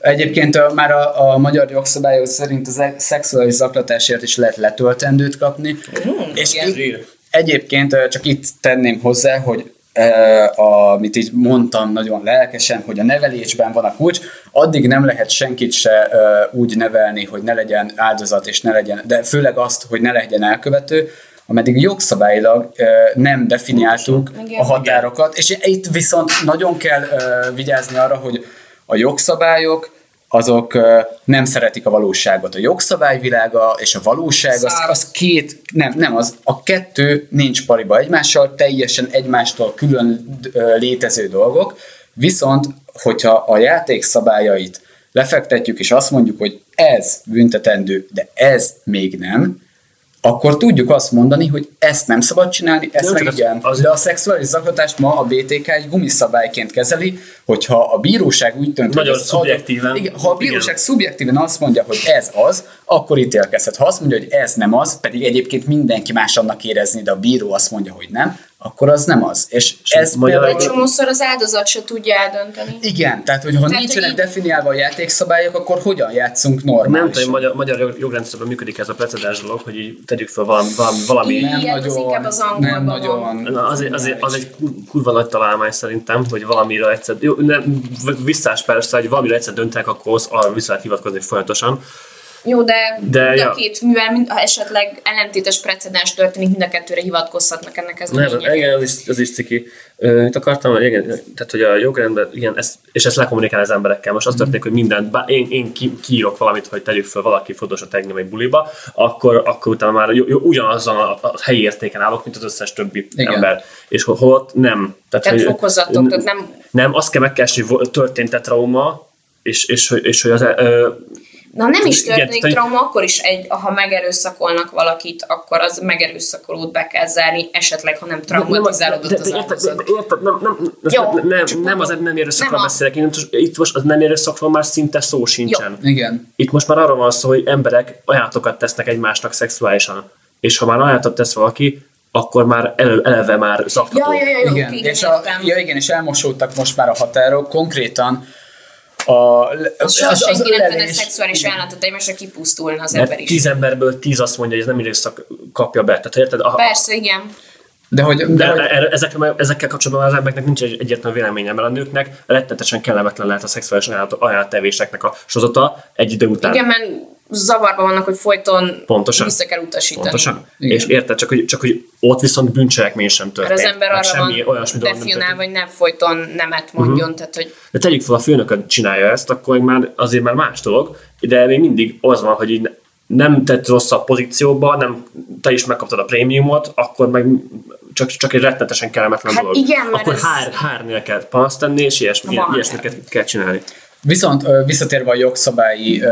Egyébként a, már a, a magyar jogszabályok szerint az e- szexuális zaklatásért is lehet letöltendőt kapni. és igen. egyébként csak itt tenném hozzá, hogy a, amit így mondtam nagyon lelkesen, hogy a nevelésben van a kulcs, addig nem lehet senkit se úgy nevelni, hogy ne legyen áldozat és ne legyen, de főleg azt, hogy ne legyen elkövető, ameddig jogszabályilag nem definiáltuk a határokat, és itt viszont nagyon kell vigyázni arra, hogy a jogszabályok azok nem szeretik a valóságot. A jogszabályvilága és a valóság az, az két, nem, nem az, a kettő nincs pariba egymással, teljesen egymástól külön létező dolgok, viszont hogyha a játék szabályait lefektetjük, és azt mondjuk, hogy ez büntetendő, de ez még nem, akkor tudjuk azt mondani, hogy ezt nem szabad csinálni, ezt Nem, meg csak az- igen. az- De a szexuális zaklatást ma a BTK egy gumiszabályként kezeli, hogyha a bíróság úgy dönt, Nagyon hogy szubjektíven. Adott, igen, ha a bíróság Igen. szubjektíven azt mondja, hogy ez az, akkor ítélkezhet. Ha azt mondja, hogy ez nem az, pedig egyébként mindenki más annak érezni, de a bíró azt mondja, hogy nem, akkor az nem az. És ez magyar- például... csomószor az áldozat se tudja eldönteni. Igen, tehát hogy ha Tehát, nincsenek hogy így- definiálva a játékszabályok, akkor hogyan játszunk Nem normálisan? tudom, magyar, magyar jog- jogrendszerben működik ez a precedens dolog, hogy így tegyük fel valami, valami, valami Igen. nem az nagyon, inkább az angolban nem van. nagyon. Na, az, egy- az, egy- az egy kur- kurva nagy találmány szerintem, hogy valamire egyszer, jó, nem, visszás persze, hogy valamire egyszer döntenek, akkor az arra vissza lehet hivatkozni folyamatosan. Jó, de, De, mind ja. a két művel, mind, ha esetleg ellentétes precedens történik, mind a kettőre hivatkozhatnak ennek ez a Nem, igen, az is, az is ciki. Mit akartam, igen, tehát hogy a jogrendben, igen, ezt, és ezt lekommunikál az emberekkel. Most az történik, hogy mindent, bá, én, én ki, kiírok valamit, hogy tegyük föl valaki fotosot engem egy buliba, akkor, akkor utána már jó, jó, ugyanazon a, a, helyi értéken állok, mint az összes többi Igen. ember. És hol- holott nem. Tehát fokozatok, tehát nem- Nem, azt kell megkeresni, hogy történt-e trauma, és, és, hogy- és hogy az, ö, Na nem is Igen, történik tehát- trauma, akkor is, egy, ha megerőszakolnak valakit, akkor az megerőszakolót be kell zárni, esetleg, ha nem traumatizálódott de, de, az de, érted, áldozat. de, érted, nem, nem, Jó, nem, nem, nem, az nem erőszakról beszélek, itt most az nem erőszakról már szinte szó sincsen. Igen. Itt most már arról van szó, hogy emberek ajánlatokat tesznek egymásnak szexuálisan. És ha már ajánlatot tesz valaki, akkor már elő, eleve már zaktató. Ja, ja, ja, jó, Igen, oké, és, a, ja, igen, és elmosódtak most már a határok. Konkrétan a, Soha senki nem tenne ölelés- szexuális ajánlatot egymásra kipusztulna az Mert ember is. tíz emberből tíz azt mondja, hogy ez nem erőszak kapja be. Tehát érted? A, Persze, igen. De hogy, de, de hogy ezekkel, ezekkel kapcsolatban az embereknek nincs egy egyértelmű véleménye, mert a nőknek rettenetesen kellemetlen lehet a szexuális ajánlat- ajánlattevéseknek a sorozata egy idő után. Igen, mert zavarban vannak, hogy folyton Pontosan. vissza kell utasítani. Pontosan. Igen. És érted, csak hogy, csak hogy ott viszont bűncselekmény sem Mert történt. az ember arra semmi van olyasmi történt. hogy nem folyton nemet mondjon, uh-huh. tehát hogy De tegyük fel, a főnököd csinálja ezt, akkor már azért már más dolog, de még mindig az van, hogy így nem tett rosszabb pozícióba, nem, te is megkaptad a prémiumot, akkor meg csak, csak egy rettenetesen kellemetlen Hát dolog. igen, mert akkor ez- hár, hárnél kell panaszt tenni, és ilyesmi, ilyesmiket kell csinálni. Viszont visszatérve a jogszabályi ö,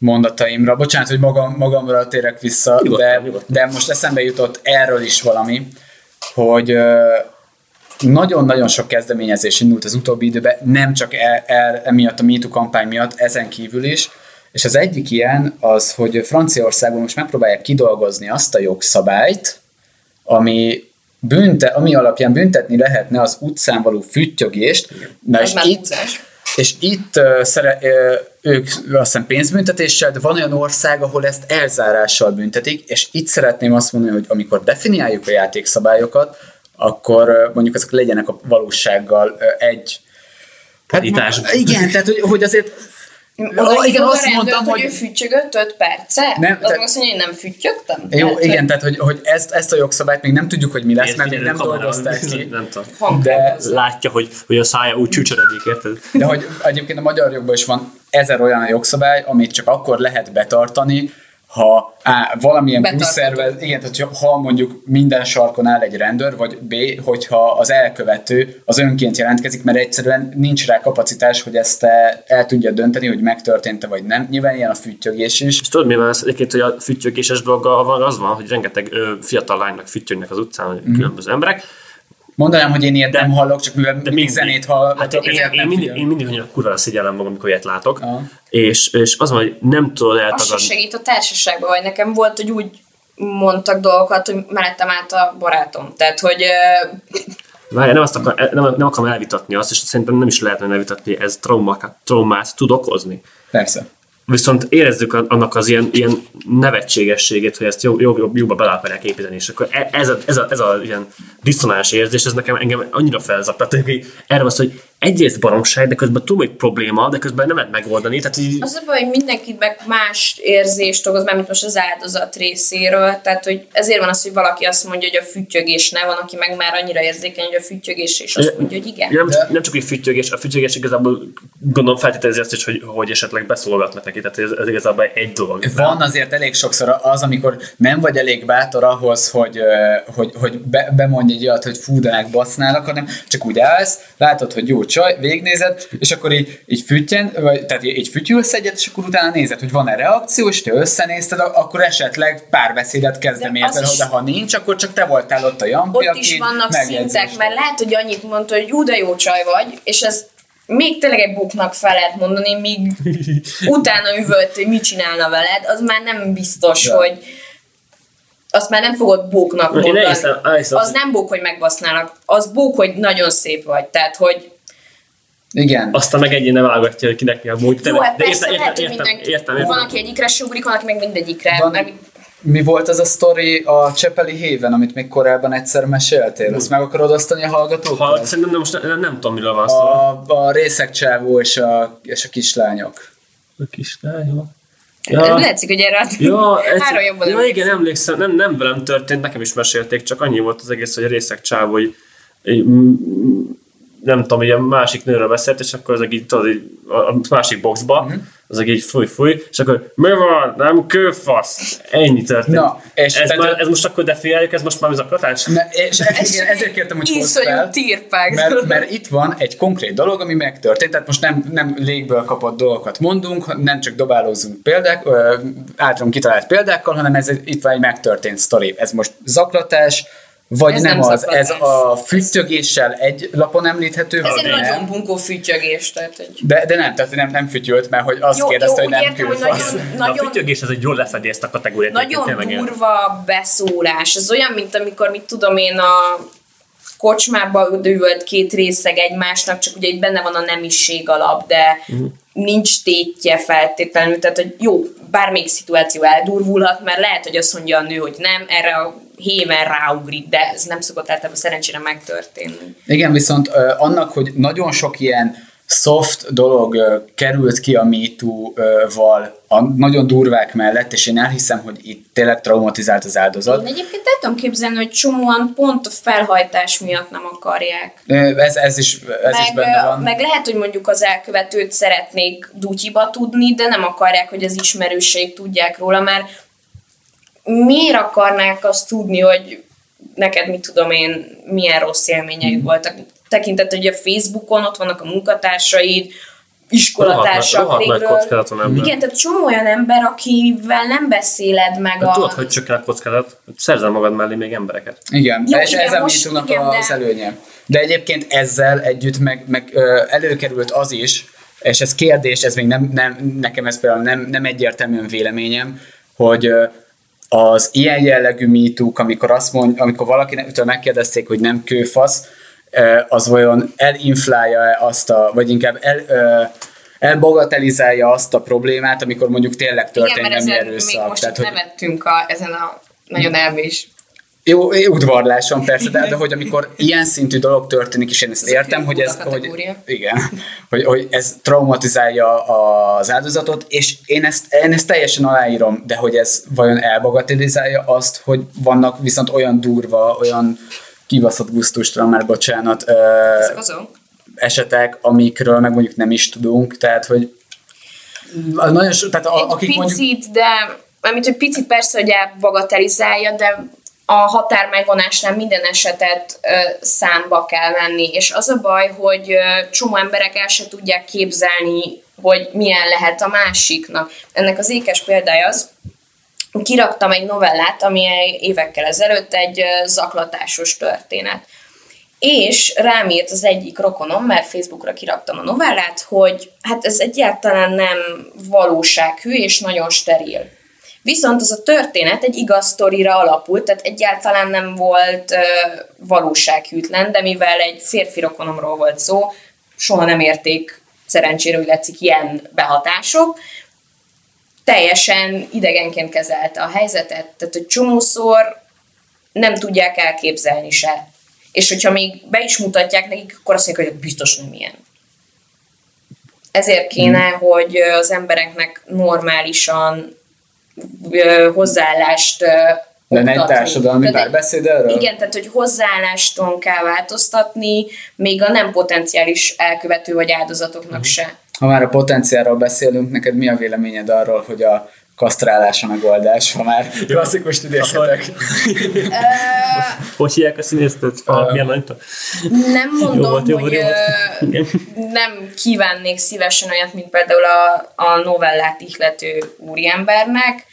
mondataimra, bocsánat, hogy magam, magamra térek vissza, Nyugodtan, de, nyugodtan. de most eszembe jutott erről is valami, hogy nagyon-nagyon sok kezdeményezés indult az utóbbi időben, nem csak el, el, emiatt a MeToo kampány miatt, ezen kívül is, és az egyik ilyen az, hogy Franciaországban most megpróbálják kidolgozni azt a jogszabályt, ami bünte, ami alapján büntetni lehetne az utcán való füttyögést. Na és itt. És itt uh, szere, uh, ők azt hiszem pénzbüntetéssel, de van olyan ország, ahol ezt elzárással büntetik, és itt szeretném azt mondani, hogy amikor definiáljuk a játékszabályokat, akkor uh, mondjuk azok legyenek a valósággal egy. Hát, igen, tehát hogy, hogy azért Oda igen, azt rendőrt, mondtam, hogy, hogy- ő füttyögött 5 perce? Nem, te- azt mondja, hogy én nem füttyögtem? jó, Tehát, igen, hogy tehát hogy, hogy ezt, ezt a jogszabályt még nem tudjuk, hogy mi lesz, mert még nem dolgozták ki. Nem tudom. De, Látja, hogy, hogy a szája úgy csücsörödik, érted? de hogy egyébként a magyar jogban is van ezer olyan jogszabály, amit csak akkor lehet betartani, ha á, valamilyen buszszervez, igen, tehát ha mondjuk minden sarkon áll egy rendőr, vagy B, hogyha az elkövető az önként jelentkezik, mert egyszerűen nincs rá kapacitás, hogy ezt el tudja dönteni, hogy megtörtént-e vagy nem. Nyilván ilyen a füttyögés is. És tudod, mi van az egyébként, hogy a füttyökéses dolga van, az van, hogy rengeteg ö, fiatal lánynak füttyögnek az utcán, Mhm. mm. különböző emberek. Mondanám, hogy én ilyet De- nem hallok, csak mivel mindig mindig. zenét hallgatok, Hát én, ezért én, nem mindig, én mindig annyira kurva szégyellem magam, amikor ilyet látok. Aha. És, és az van, hogy nem tudod Az eltagadni. segít a társaságban, vagy nekem volt, hogy úgy mondtak dolgokat, hogy mellettem állt a barátom. Tehát, hogy ö, Várjál, nem, azt akar, nem, nem akarom elvitatni azt, és szerintem nem is lehetne elvitatni, ez traumát, traumát tud okozni. Persze. Viszont érezzük annak az ilyen, ilyen nevetségességét, hogy ezt jobb, jobb, jobban bele akarják építeni, és akkor e- ez a, ez a, ez a ilyen diszonáns érzés, ez nekem engem annyira felzaklat, hogy erre az, hogy egyrészt baromság, de közben túl egy probléma, de közben nem lehet megoldani, tehát így, az a baj, hogy mindenki meg más érzést okoz, már mint most az áldozat részéről, tehát hogy ezért van az, hogy valaki azt mondja, hogy a füttyögés ne, van, aki meg már annyira érzékeny, hogy a füttyögés, és azt mondja, hogy igen. nem, De- nem csak egy füttyögés, a füttyögés igazából gondolom feltételezi azt is, hogy, hogy esetleg beszólgatnak neki, tehát ez, ez igazából egy dolog. Van azért elég sokszor az, amikor nem vagy elég bátor ahhoz, hogy, hogy, hogy be, bemondj egy olyat, hogy fú, de hanem csak úgy állsz, látod, hogy jó csaj, végnézed, és akkor így, így füttyen, vagy, tehát így fütyülsz egyet, és akkor utána nézed, hogy van-e reakció, és te összenézted, akkor esetleg párbeszédet kezdeményezel, az is- de ha nincs, akkor csak te voltál ott a Jampi, Ott aki is vannak szintek, mert lehet, hogy annyit mondta, hogy jó, de jó csaj vagy, és ez még tényleg egy buknak fel lehet mondani, míg utána üvölt, hogy mit csinálna veled, az már nem biztos, Ja. hogy azt már nem fogod bóknak Én mondani. elhiszem- elhiszem az nem bók, hogy megbasználnak, az bók, hogy nagyon szép vagy. Tehát, hogy Igen. aztán meg egyén nem válogatja, hogy kinek mi a múlt. jó, hát persze értem, lehet, hogy értem, mindenki, értem, van, értem. aki egyikre se ugrik, van, aki meg mindegyikre. Van- Meg, Mi volt az a sztori a Csepeli héven, amit még korábban egyszer meséltél? Azt meg akarod osztani a hallgatókkal? Ha, szerintem most nem, nem tudom, miről van szó. a, a részek csávó és a, és a kislányok. A kislányok. Ja. Látszik, hogy erre Ja, ez, három jobban ja emlékszem. igen, emlékszem, nem, nem velem történt, nekem is mesélték, csak annyi volt az egész, hogy a részek csávó, hogy nem tudom, ilyen másik nőről beszélt, és akkor az így, tudod, így, a másik boxba, Mhm. uh-huh. az így fúj, fúj, és akkor mi van, nem kőfasz, ennyi történt. Na, és ez, már, ez most akkor definiáljuk, ez most már zaklatás? Ne, és igen, ezért kértem, hogy hozd Iszonyú fel. Mert, mert itt van egy konkrét dolog, ami megtörtént, tehát most nem, nem légből kapott dolgokat mondunk, nem csak dobálózunk példák, általunk kitalált példákkal, hanem ez itt van egy megtörtént sztori. Ez most zaklatás, vagy Ez nem, nem az, ez a füttögéssel egy lapon említhető, Ez egy nem. nagyon bunkó fütyögés, tehát hogy... De, de nem, tehát nem, nem fütyült, mert hogy azt Jó, kérdezte, jó, hogy nem értem, hogy külfasz. nagyon- Na, a nagyon- fütyögés ez egy jól lefedi ezt a kategóriát. Nagyon durva beszólás. Ez olyan, mint amikor, mit tudom én, a kocsmába üdülött két részeg egymásnak, csak ugye itt benne van a nemiség alap, de Mhm. nincs tétje feltétlenül, tehát hogy jó, bármelyik szituáció eldurvulhat, mert lehet, hogy azt mondja a nő, hogy nem, erre a hémen ráugrik, de ez nem szokott általában szerencsére megtörténni. Igen, viszont ö, annak, hogy nagyon sok ilyen soft dolog ö, került ki a MeToo-val a nagyon durvák mellett, és én elhiszem, hogy itt tényleg traumatizált az áldozat. Én egyébként el tudom képzelni, hogy csomóan pont a felhajtás miatt nem akarják. Ez, ez is, ez is meg, benne ö, van. meg lehet, hogy mondjuk az elkövetőt szeretnék dutyiba tudni, de nem akarják, hogy az ismerőseik tudják róla, mert miért akarnák azt tudni, hogy neked, mit tudom én, milyen rossz élményeid voltak. Tekintet, hogy a Facebookon ott vannak a munkatársaid, iskolatársak Rohadt- rohadt kockázaton ember. Igen, tehát csomó olyan ember, akivel nem beszéled meg Hát a... tudod, hogy csökken a kockázat? Szerzel magad mellé még embereket. Igen, Jó, és igen, ez a igen, az de- előnye. De egyébként ezzel együtt meg, meg ö, előkerült az is, és ez kérdés, ez még nem, nem nekem ez például nem, nem egyértelműen véleményem, hogy ö, az ilyen jellegű MeToo, amikor azt mond, amikor valakitől megkérdezték, hogy nem kőfasz, az vajon elinflálja azt a, vagy inkább el, elbagatelizálja azt a problémát, amikor mondjuk tényleg Igen, történt mert nemi ezen még erőszak. most Tehát, hogy, nevettünk a, ezen a nagyon elvés jó, udvarláson persze, de, de hogy amikor ilyen szintű dolog történik, és én ezt Ez értem, hogy ez, hogy, igen, hogy, hogy ez traumatizálja az áldozatot, és én ezt, én ezt teljesen aláírom, de hogy ez vajon elbagatelizálja azt, hogy vannak viszont olyan durva, olyan kibaszott gusztustra, már bocsánat, ezek azok. esetek, amikről meg mondjuk nem is tudunk, tehát hogy nagyon so, tehát a, Egy akik picit, mondjuk... de amit hogy picit persze, hogy elbagatelizálja, de a határ megvonásnál minden esetet ö, számba kell venni, és az a baj, hogy ö, csomó emberek el se tudják képzelni, hogy milyen lehet a másiknak. Ennek az ékes példája az, kiraktam egy novellát, ami évekkel ezelőtt egy zaklatásos történet. És rám írt az egyik rokonom, mert Facebookra kiraktam a novellát, hogy hát ez egyáltalán nem valósághű és nagyon steril. Viszont az a történet egy igaz sztorira alapult, tehát egyáltalán nem volt ö, valósághűtlen, de mivel egy férfi rokonomról volt szó, soha nem érték szerencsére, hogy látszik ilyen behatások, teljesen idegenként kezelte a helyzetet, tehát hogy csomószor nem tudják elképzelni se. És hogyha még be is mutatják nekik, akkor azt mondják, hogy biztos nem ilyen. Ezért kéne, hogy ö, az embereknek normálisan hozzáállást De egy társadalmi Tehát párbeszéd erről? Igen, tehát hogy hozzáálláston kell változtatni, még a nem potenciális elkövető vagy áldozatoknak se. Ha már a potenciálról beszélünk, neked mi a véleményed arról, hogy a kasztrálás a megoldás, ha már klasszikus idézhetek? Hogy hívják a színésztet? A milyen nagyta? Nem mondom, volt, hogy nem kívánnék szívesen olyat, mint például a, a novellát ihlető úriembernek,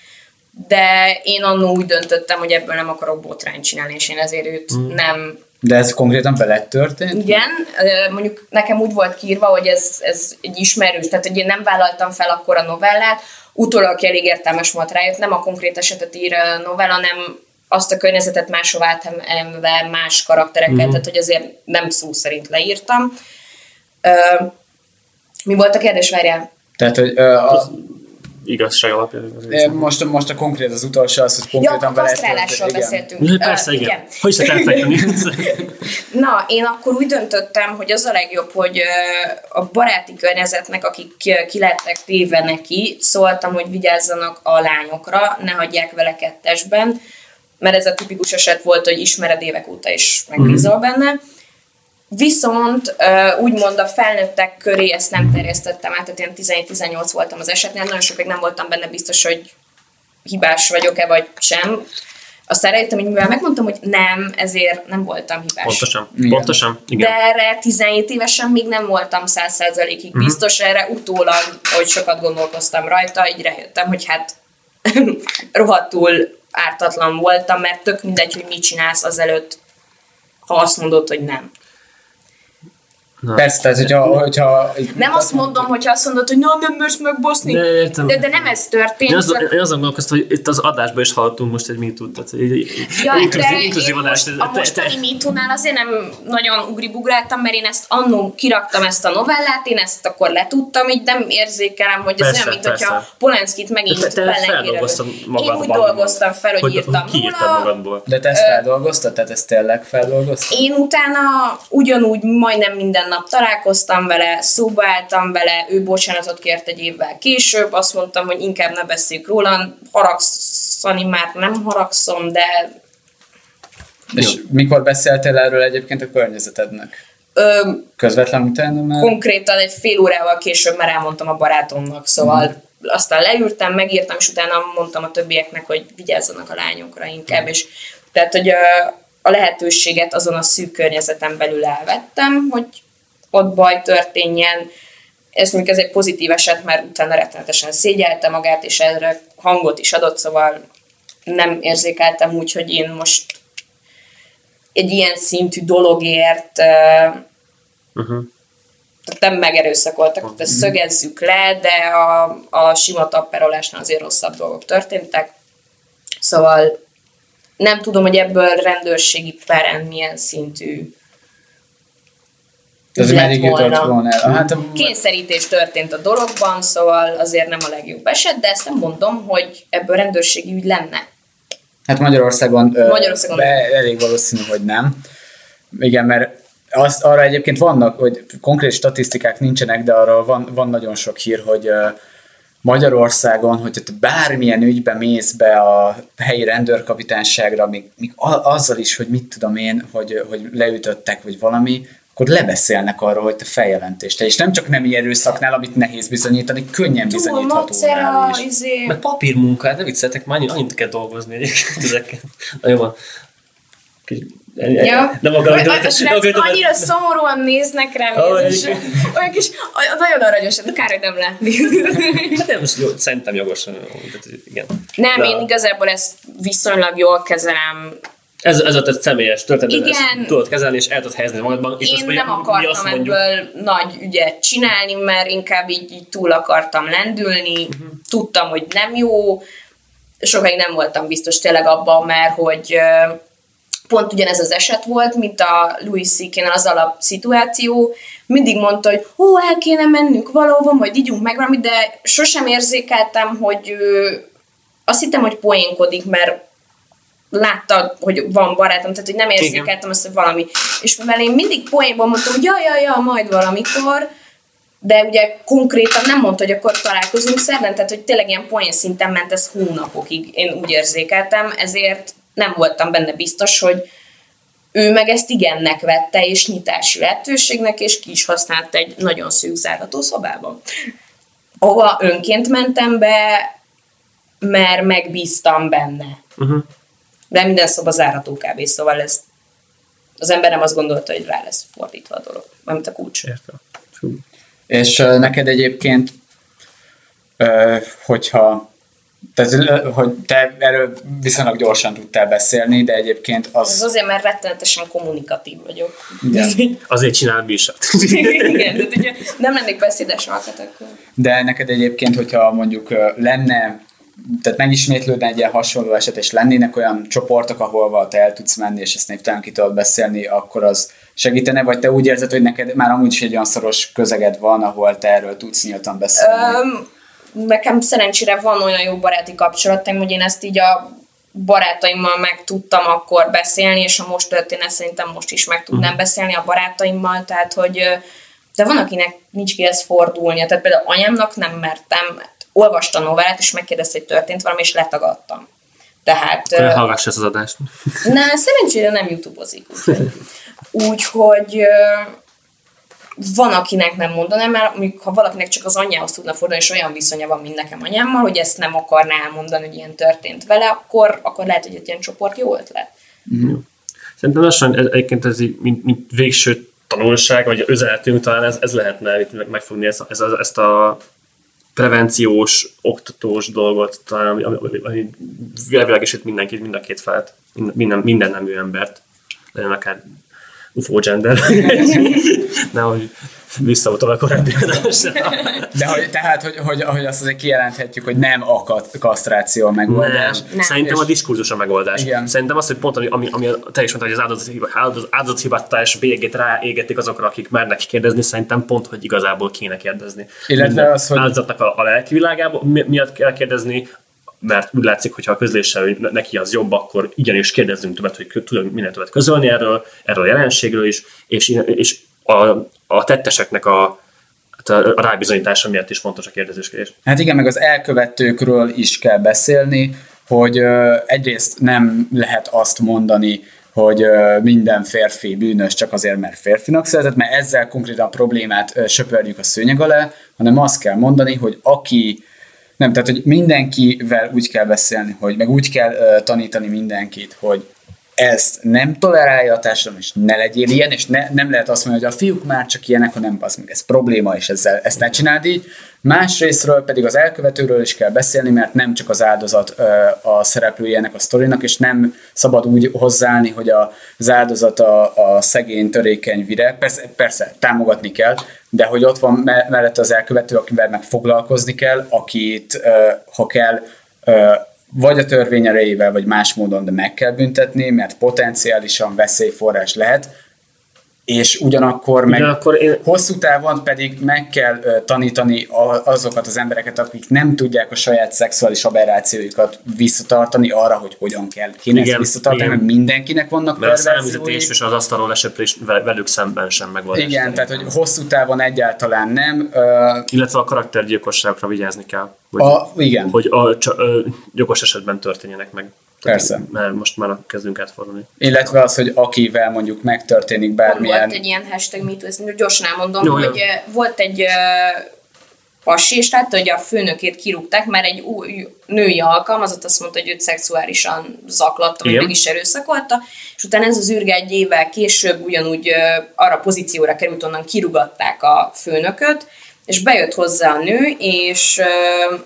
de én annó úgy döntöttem, hogy ebből nem akarok botrányt csinálni, és én ezért őt Mm. nem De ez konkrétan veled történt? Igen, mondjuk nekem úgy volt kiírva, hogy ez, ez egy ismerős, tehát hogy én nem vállaltam fel akkor a novellát, utólag elég értelmes volt rájött, nem a konkrét esetet ír a novella, hanem azt a környezetet máshová átemelve más karakterekkel, mm. tehát hogy azért nem szó szerint leírtam. Ö, mi volt a kérdés, várjál? Tehát, hogy ö, a, igazság alapján. Most, most a konkrét az utolsó az, hogy Ja, konkrétan a vele kasztrálásról igen. beszéltünk. Persze, Ö, igen. Hogy elfejteni? Na, én akkor úgy döntöttem, hogy az a legjobb, hogy a baráti környezetnek, akik ki- lettek téve neki, szóltam, hogy vigyázzanak a lányokra, ne hagyják vele kettesben, mert ez a tipikus eset volt, hogy ismered évek óta is megbízol benne. Viszont úgymond a felnőttek köré ezt nem terjesztettem át, tehát én 17-18 voltam az esetnél, nagyon sokáig nem voltam benne biztos, hogy hibás vagyok-e vagy sem. Aztán rájöttem, hogy mivel megmondtam, hogy nem, ezért nem voltam hibás. Pontosan. Igen. Pontosan. Igen. De erre 17 évesen még nem voltam 100%-ig Mhm. biztos, erre utólag, hogy sokat gondolkoztam rajta, így rájöttem, hogy hát rohadtul ártatlan voltam, mert tök mindegy, hogy mit csinálsz azelőtt, ha azt mondod, hogy nem. Persze, tehát hogyha, hogyha Nem azt mondom, hogy azt mondod, hogy na, nem mersz megbaszni, De értem. de, de nem ez történt. Én, az, csak- én azon gondolkoztam, hogy itt az adásban is hallottunk most egy MeToo-t, tehát így- Ja, inkluzív, inkluzív én adás. most, a mostani MeToo-nál azért nem nagyon ugribugráltam, mert én ezt annó kiraktam ezt a novellát, én ezt akkor letudtam, így nem érzékelem, hogy ez Persze, olyan, mint hogyha. Polanskit megint Te- te Én úgy dolgoztam fel, hogy, hogy, írtam róla, magadból. De te ezt feldolgoztad? Tehát ezt tényleg feldolgoztad? Én utána ugyanúgy majdnem minden nap találkoztam vele, szóba álltam vele, ő bocsánatot kért egy évvel később, azt mondtam, hogy inkább ne beszéljük róla, haragszani már nem haragszom, de És mikor beszéltél erről egyébként a környezetednek? ö, Közvetlen utána már? konkrétan egy fél órával később már elmondtam a barátomnak, szóval aztán leültem, megírtam, és utána mondtam a többieknek, hogy vigyázzanak a lányokra inkább, és tehát, hogy ö, a lehetőséget azon a szűk környezeten belül elvettem, hogy ott baj történjen. Ez mondjuk ez egy pozitív eset, mert utána rettenetesen szégyelte magát, és erre hangot is adott, szóval nem érzékeltem úgy, hogy én most egy ilyen szintű dologért Uh-huh. tehát nem megerőszakoltak, tehát ezt szögezzük le, de a, a sima tapperolásnál azért rosszabb dolgok történtek. Szóval nem tudom, hogy ebből rendőrségi peren milyen szintű Ez lett meddig jutott volna. volna el? Hát, a- Kényszerítés történt a dologban, szóval azért nem a legjobb eset, de ezt nem mondom, hogy ebből rendőrségi ügy lenne. hát Magyarországon, Magyarországon be- elég valószínű, hogy nem. Igen, mert azt, arra egyébként vannak, hogy konkrét statisztikák nincsenek, de arra van, van nagyon sok hír, hogy Magyarországon, hogy te bármilyen ügybe mész be a helyi rendőrkapitányságra, még, még azzal is, hogy mit tudom én, hogy, hogy leütöttek, vagy valami, akkor lebeszélnek arról, hogy te feljelentést. És nem csak nemi erőszaknál, amit nehéz bizonyítani, könnyen Túl bizonyítható macera, is. izé... Meg papírmunka, hát ne vicceltek, már annyi- annyit kell dolgozni egyébként ezekkel. Nagyon van. Kis- Ja. Nem akarom, srácok annyira szomorúan néznek rám, Ó, és olyan kis, olyan- nagyon aranyos, de kár, hogy nem látni. Hát nem, szerintem jogos. Tehát, igen. Nem, De én igazából ezt viszonylag jól kezelem. Ez, ez a te személyes történet, Igen. ezt tudod kezelni, és el tudod helyezni magadban. Itt Én most, nem azt akartam mondjuk, ebből nagy ügyet csinálni, mert inkább így, így túl akartam lendülni. Mhm. Tudtam, hogy nem jó. Sokáig nem voltam biztos tényleg abban, mert hogy pont ugyanez az eset volt, mint a Louis c az alap szituáció. Mindig mondta, hogy ó, el kéne mennünk valahova, majd ígyunk meg valamit, de sosem érzékeltem, hogy ő, azt hittem, hogy poénkodik, mert látta, hogy van barátom, tehát hogy nem érzékeltem azt, hogy valami. És mivel én mindig poénból mondtam, hogy ja, ja, ja, majd valamikor, de ugye konkrétan nem mondta, hogy akkor találkozunk szerdán, tehát hogy tényleg ilyen poén szinten ment ez hónapokig, én úgy érzékeltem, ezért nem voltam benne biztos, hogy ő meg ezt igennek vette, és nyitási lehetőségnek, és ki is használt egy nagyon szűk zárható szobában. Ahova önként mentem be, mert megbíztam benne. Uh-huh. De minden szoba zárható kb. Szóval ez az ember nem azt gondolta, hogy rá lesz fordítva a dolog, mint a kulcs. Értem. Fú. És ö, neked egyébként, ö, hogyha tehát, ö, hogy te erről viszonylag gyorsan tudtál beszélni, de egyébként Ez az... azért, mert rettenetesen kommunikatív vagyok. Igen. Azért csinál műsort. Igen, de ugye nem lennék beszédes alkat, akkor... De neked egyébként, hogyha mondjuk lenne, tehát megismétlődne egy ilyen hasonló eset, és lennének olyan csoportok, ahol te el tudsz menni, és ezt névtelen ki tudod beszélni, akkor az segítene, vagy te úgy érzed, hogy neked már amúgy is egy olyan szoros közeged van, ahol te erről tudsz nyíltan beszélni? Öm, nekem szerencsére van olyan jó baráti kapcsolataim, hogy én ezt így a barátaimmal meg tudtam akkor beszélni, és a most történet szerintem most is meg tudnám uh-huh. beszélni a barátaimmal, tehát hogy de van, akinek nincs kihez fordulnia, tehát például anyámnak nem mertem, mert olvasta a novellát, és megkérdezte, hogy történt valami, és letagadtam. Tehát... Akkor hallgass ezt az adást. Nem, szerencsére nem YouTube-ozik. Úgyhogy, úgyhogy van, akinek nem mondanám, mert mondjuk, ha valakinek csak az anyjához tudna fordulni, és olyan viszonya van, mint nekem anyámmal, hogy ezt nem akarná elmondani, hogy ilyen történt vele, akkor, akkor lehet, hogy egy ilyen csoport jó ötlet. Mm. Szerintem lassan ez, egyébként ez így, mint, mint végső tanulság, vagy üzenetünk talán ez, ez lehetne itt megfogni ezt, ezt, ezt a prevenciós, oktatós dolgot, talán, ami, ami, ami világosít mindenkit, mind a két felt, minden, minden nemű embert, legyen akár UFO gender. Nehogy visszautal a korábbi De hogy, tehát, hogy, hogy, hogy azt azért kijelenthetjük, hogy nem a kasztráció a megoldás. Nem. nem. Szerintem és... a diskurzus a megoldás. Igen. Szerintem az, hogy pont ami, ami, ami te is mondtad, hogy az áldozathibát, áldozathibátás bélyegét ráégetik azokra, akik mernek kérdezni, szerintem pont, hogy igazából kéne kérdezni. Illetve Minden az, hogy... Áldozatnak a, a lelki világából miatt kell kérdezni, mert úgy látszik, hogyha a közléssel hogy neki az jobb, akkor igenis kérdezzünk többet, hogy tudunk minél többet közölni erről, erről a jelenségről is, és, és a, a tetteseknek a, a rábizonyítása miatt is fontos a kérdezéskedés. Hát igen, meg az elkövetőkről is kell beszélni, hogy egyrészt nem lehet azt mondani, hogy minden férfi bűnös csak azért, mert férfinak született, mert ezzel konkrétan a problémát söpörjük a szőnyeg alá, hanem azt kell mondani, hogy aki nem, tehát, hogy mindenkivel úgy kell beszélni, hogy meg úgy kell uh, tanítani mindenkit, hogy ezt nem tolerálja a társadalom, és ne legyél ilyen, és ne, nem lehet azt mondani, hogy a fiúk már csak ilyenek, hanem az meg ez probléma, és ezzel, ezt ne csináld így. Másrésztről pedig az elkövetőről is kell beszélni, mert nem csak az áldozat a szereplője ennek a sztorinak, és nem szabad úgy hozzáállni, hogy az áldozat a, a szegény, törékeny vire. Persze, persze, támogatni kell, de hogy ott van mellett az elkövető, akivel meg foglalkozni kell, akit, ha kell, vagy a törvény erejével, vagy más módon, de meg kell büntetni, mert potenciálisan veszélyforrás lehet, és ugyanakkor, meg ugyanakkor én... hosszú távon pedig meg kell tanítani azokat az embereket, akik nem tudják a saját szexuális aberrációikat visszatartani arra, hogy hogyan kell kéne igen, ezt visszatartani, mert mindenkinek vannak Mert a számüzetés és az asztalról eseprés velük szemben sem megvan. Igen, tehát hogy hosszú távon egyáltalán nem. Uh, Illetve a karaktergyilkosságokra vigyázni kell. Hogy, a, igen. Hogy a, a, a gyilkos esetben történjenek meg. Persze. Mert most már kezdünk átfordulni. Illetve az, hogy akivel mondjuk megtörténik bármilyen... Volt egy ilyen hashtag mit, ezt gyorsan elmondom, jó, hogy jó. volt egy pasi, és látta, hogy a főnökét kirúgták, mert egy új női alkalmazott azt mondta, hogy őt szexuálisan zaklatta, vagy meg is erőszakolta, és utána ez az űrge egy évvel később ugyanúgy arra pozícióra került, onnan kirugatták a főnököt, és bejött hozzá a nő, és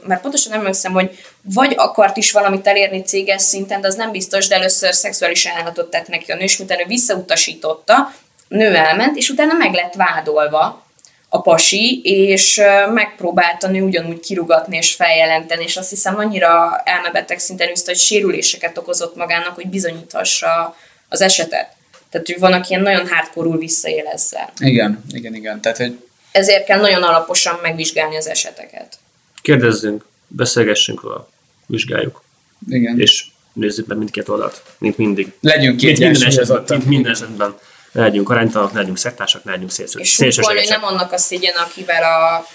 mert pontosan nem emlékszem, hogy vagy akart is valamit elérni céges szinten, de az nem biztos, de először szexuális ajánlatot tett neki a nő, és utána visszautasította, nő elment, és utána meg lett vádolva a pasi, és megpróbálta nő ugyanúgy kirugatni és feljelenteni, és azt hiszem annyira elmebeteg szinten üzte, hogy sérüléseket okozott magának, hogy bizonyíthassa az esetet. Tehát, hogy van, aki ilyen nagyon hardcore visszaél ezzel. Igen, igen, igen. Tehát, hogy ezért kell nagyon alaposan megvizsgálni az eseteket. Kérdezzünk, beszélgessünk róla, vizsgáljuk. Igen. És nézzük meg mindkét oldalt, mint mindig. Legyünk mint minden esetben, mint minden esetben. Ne legyünk aránytalanok, ne legyünk szektársak, ne legyünk szélsőségesek. És nem annak a szégyen, akivel a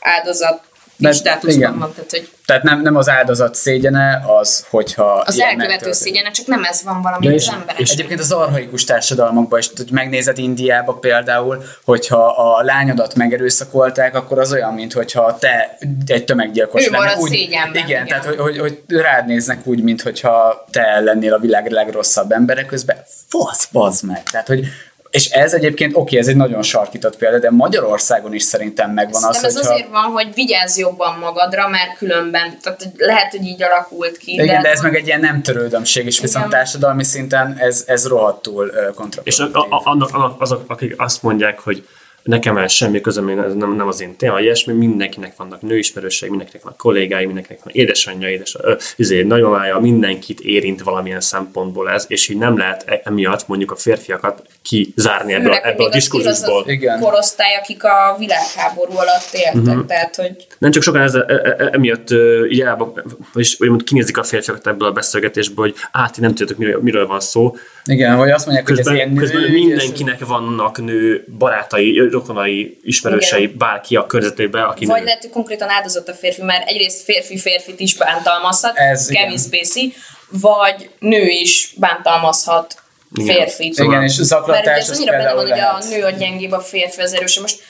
áldozat de, státuszban van. Tehát, hogy tehát nem, nem az áldozat szégyene az, hogyha... Az elkövető szégyene, csak nem ez van valami az emberek. És egyébként az arhaikus társadalmakban is, hogy megnézed Indiába például, hogyha a lányodat megerőszakolták, akkor az olyan, mint hogyha te egy tömeggyilkos ő lennél. Úgy, szégyenben, igen, igen, tehát hogy, hogy, hogy rád néznek úgy, mintha te lennél a világ legrosszabb emberek közben. Fasz, bazd meg! Tehát, hogy és ez egyébként, oké, ez egy nagyon sarkított példa, de Magyarországon is szerintem megvan az, ez hogyha... azért van, hogy vigyázz jobban magadra, mert különben, tehát lehet, hogy így alakult ki. Igen, de, de ez meg egy ilyen nem törődömség, és viszont Igen. társadalmi szinten ez, ez rohadtul kontraproduktív. És a, a, a, azok, akik azt mondják, hogy nekem el semmi közöm, ez nem, nem az én téma, ilyesmi, mindenkinek vannak nőismerősei, mindenkinek van kollégái, mindenkinek van édesanyja, édes, ö, izé, nagymamája, mindenkit érint valamilyen szempontból ez, és így nem lehet e- emiatt mondjuk a férfiakat kizárni ebből, ebből a az diskurzusból. az Igen. korosztály, akik a világháború alatt éltek, uh-huh. tehát hogy Nem csak sokan ezzel, e, e, emiatt így elba, vagyis úgymond kinézik a férfiakat ebből a beszélgetésből, hogy át, nem tudjátok, miről, miről van szó. Igen, vagy azt mondják, hogy ez Közben, ilyen közben nő, mindenkinek vannak nő barátai, rokonai, ismerősei, Igen. bárki a körzetében, aki vagy nő. lehet, hogy konkrétan áldozott a férfi, mert egyrészt férfi férfit is bántalmazhat, Ez Kevin igen. Spacey, vagy nő is bántalmazhat Igen. férfit. Szóval- Igen, és Mert ugye zaklatás ez annyira benne van, hogy a nő a gyengébb, a férfi az erős. Most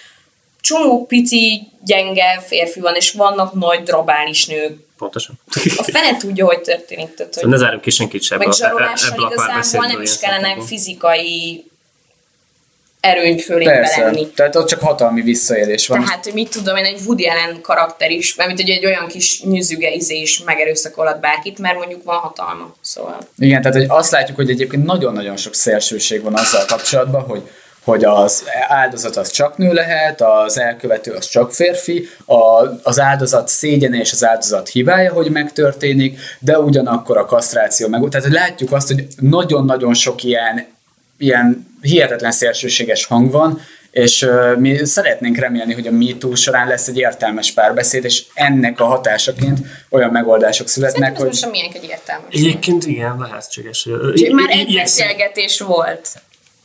csomó pici, gyenge férfi van, és vannak nagy drabális nők. Pontosan. A fene tudja, hogy történik. Tehát, hogy ne zárjunk ki senkit se meg zsarolással igazából nem is kellene fizikai erőny fölé Persze, lenni. tehát ott csak hatalmi visszaélés van. Tehát, hogy mit tudom én, egy Woody Allen karakter is, mert mint hogy egy olyan kis nyüzüge izé is megerőszakolhat bárkit, mert mondjuk van hatalma. Szóval Igen, tehát hogy azt látjuk, hogy egyébként nagyon-nagyon sok szélsőség van azzal kapcsolatban, hogy hogy az áldozat az csak nő lehet, az elkövető az csak férfi, a, az áldozat szégyene és az áldozat hibája, hogy megtörténik, de ugyanakkor a kasztráció meg. Tehát látjuk azt, hogy nagyon-nagyon sok ilyen, ilyen hihetetlen szélsőséges hang van, és mi szeretnénk remélni, hogy a MeToo során lesz egy értelmes párbeszéd, és ennek a hatásaként olyan megoldások születnek, szerintem hogy most a miénk egy értelmes. Egyébként igen, lehetséges. már egy beszélgetés volt.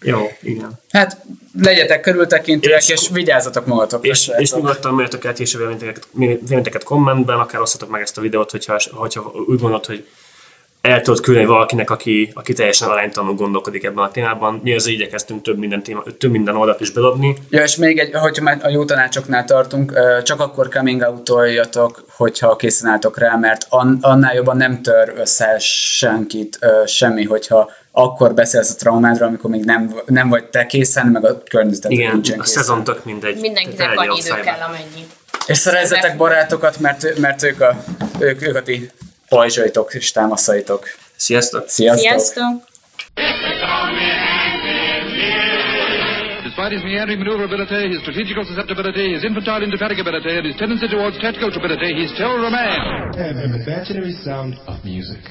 Jó, igen. Hát legyetek körültekintőek, és, És- vigyázzatok magatokra. És, és nyugodtan mélyetek el véleményeteket, véleményeteket kommentben, akár osztatok meg ezt a videót, hogyha, hogyha úgy gondolod, hogy el tudod küldeni valakinek, aki, aki teljesen aránytalanul gondolkodik ebben a témában. Mi azért igyekeztünk több minden, téma, több minden oldalt is bedobni. Ja, és még egy, hogyha már a jó tanácsoknál tartunk, csak akkor coming out hogyha készen álltok rá, mert an, annál jobban nem tör össze senkit semmi, hogyha akkor beszélsz a traumádról, amikor még nem, nem vagy te készen, meg a környezeted Igen, nincsen a szezon tök mindegy. Mindenkinek annyi idő kell, amennyi. És szerezzetek barátokat, mert, mert ők, a, ők, ők a ti pajzsaitok és támaszaitok. Sziasztok! Sziasztok! Sziasztok! Despite his meandering maneuverability, his strategical susceptibility, his infantile indefatigability, and his tendency towards tactical stupidity, he's still a man. and an imaginary sound of music.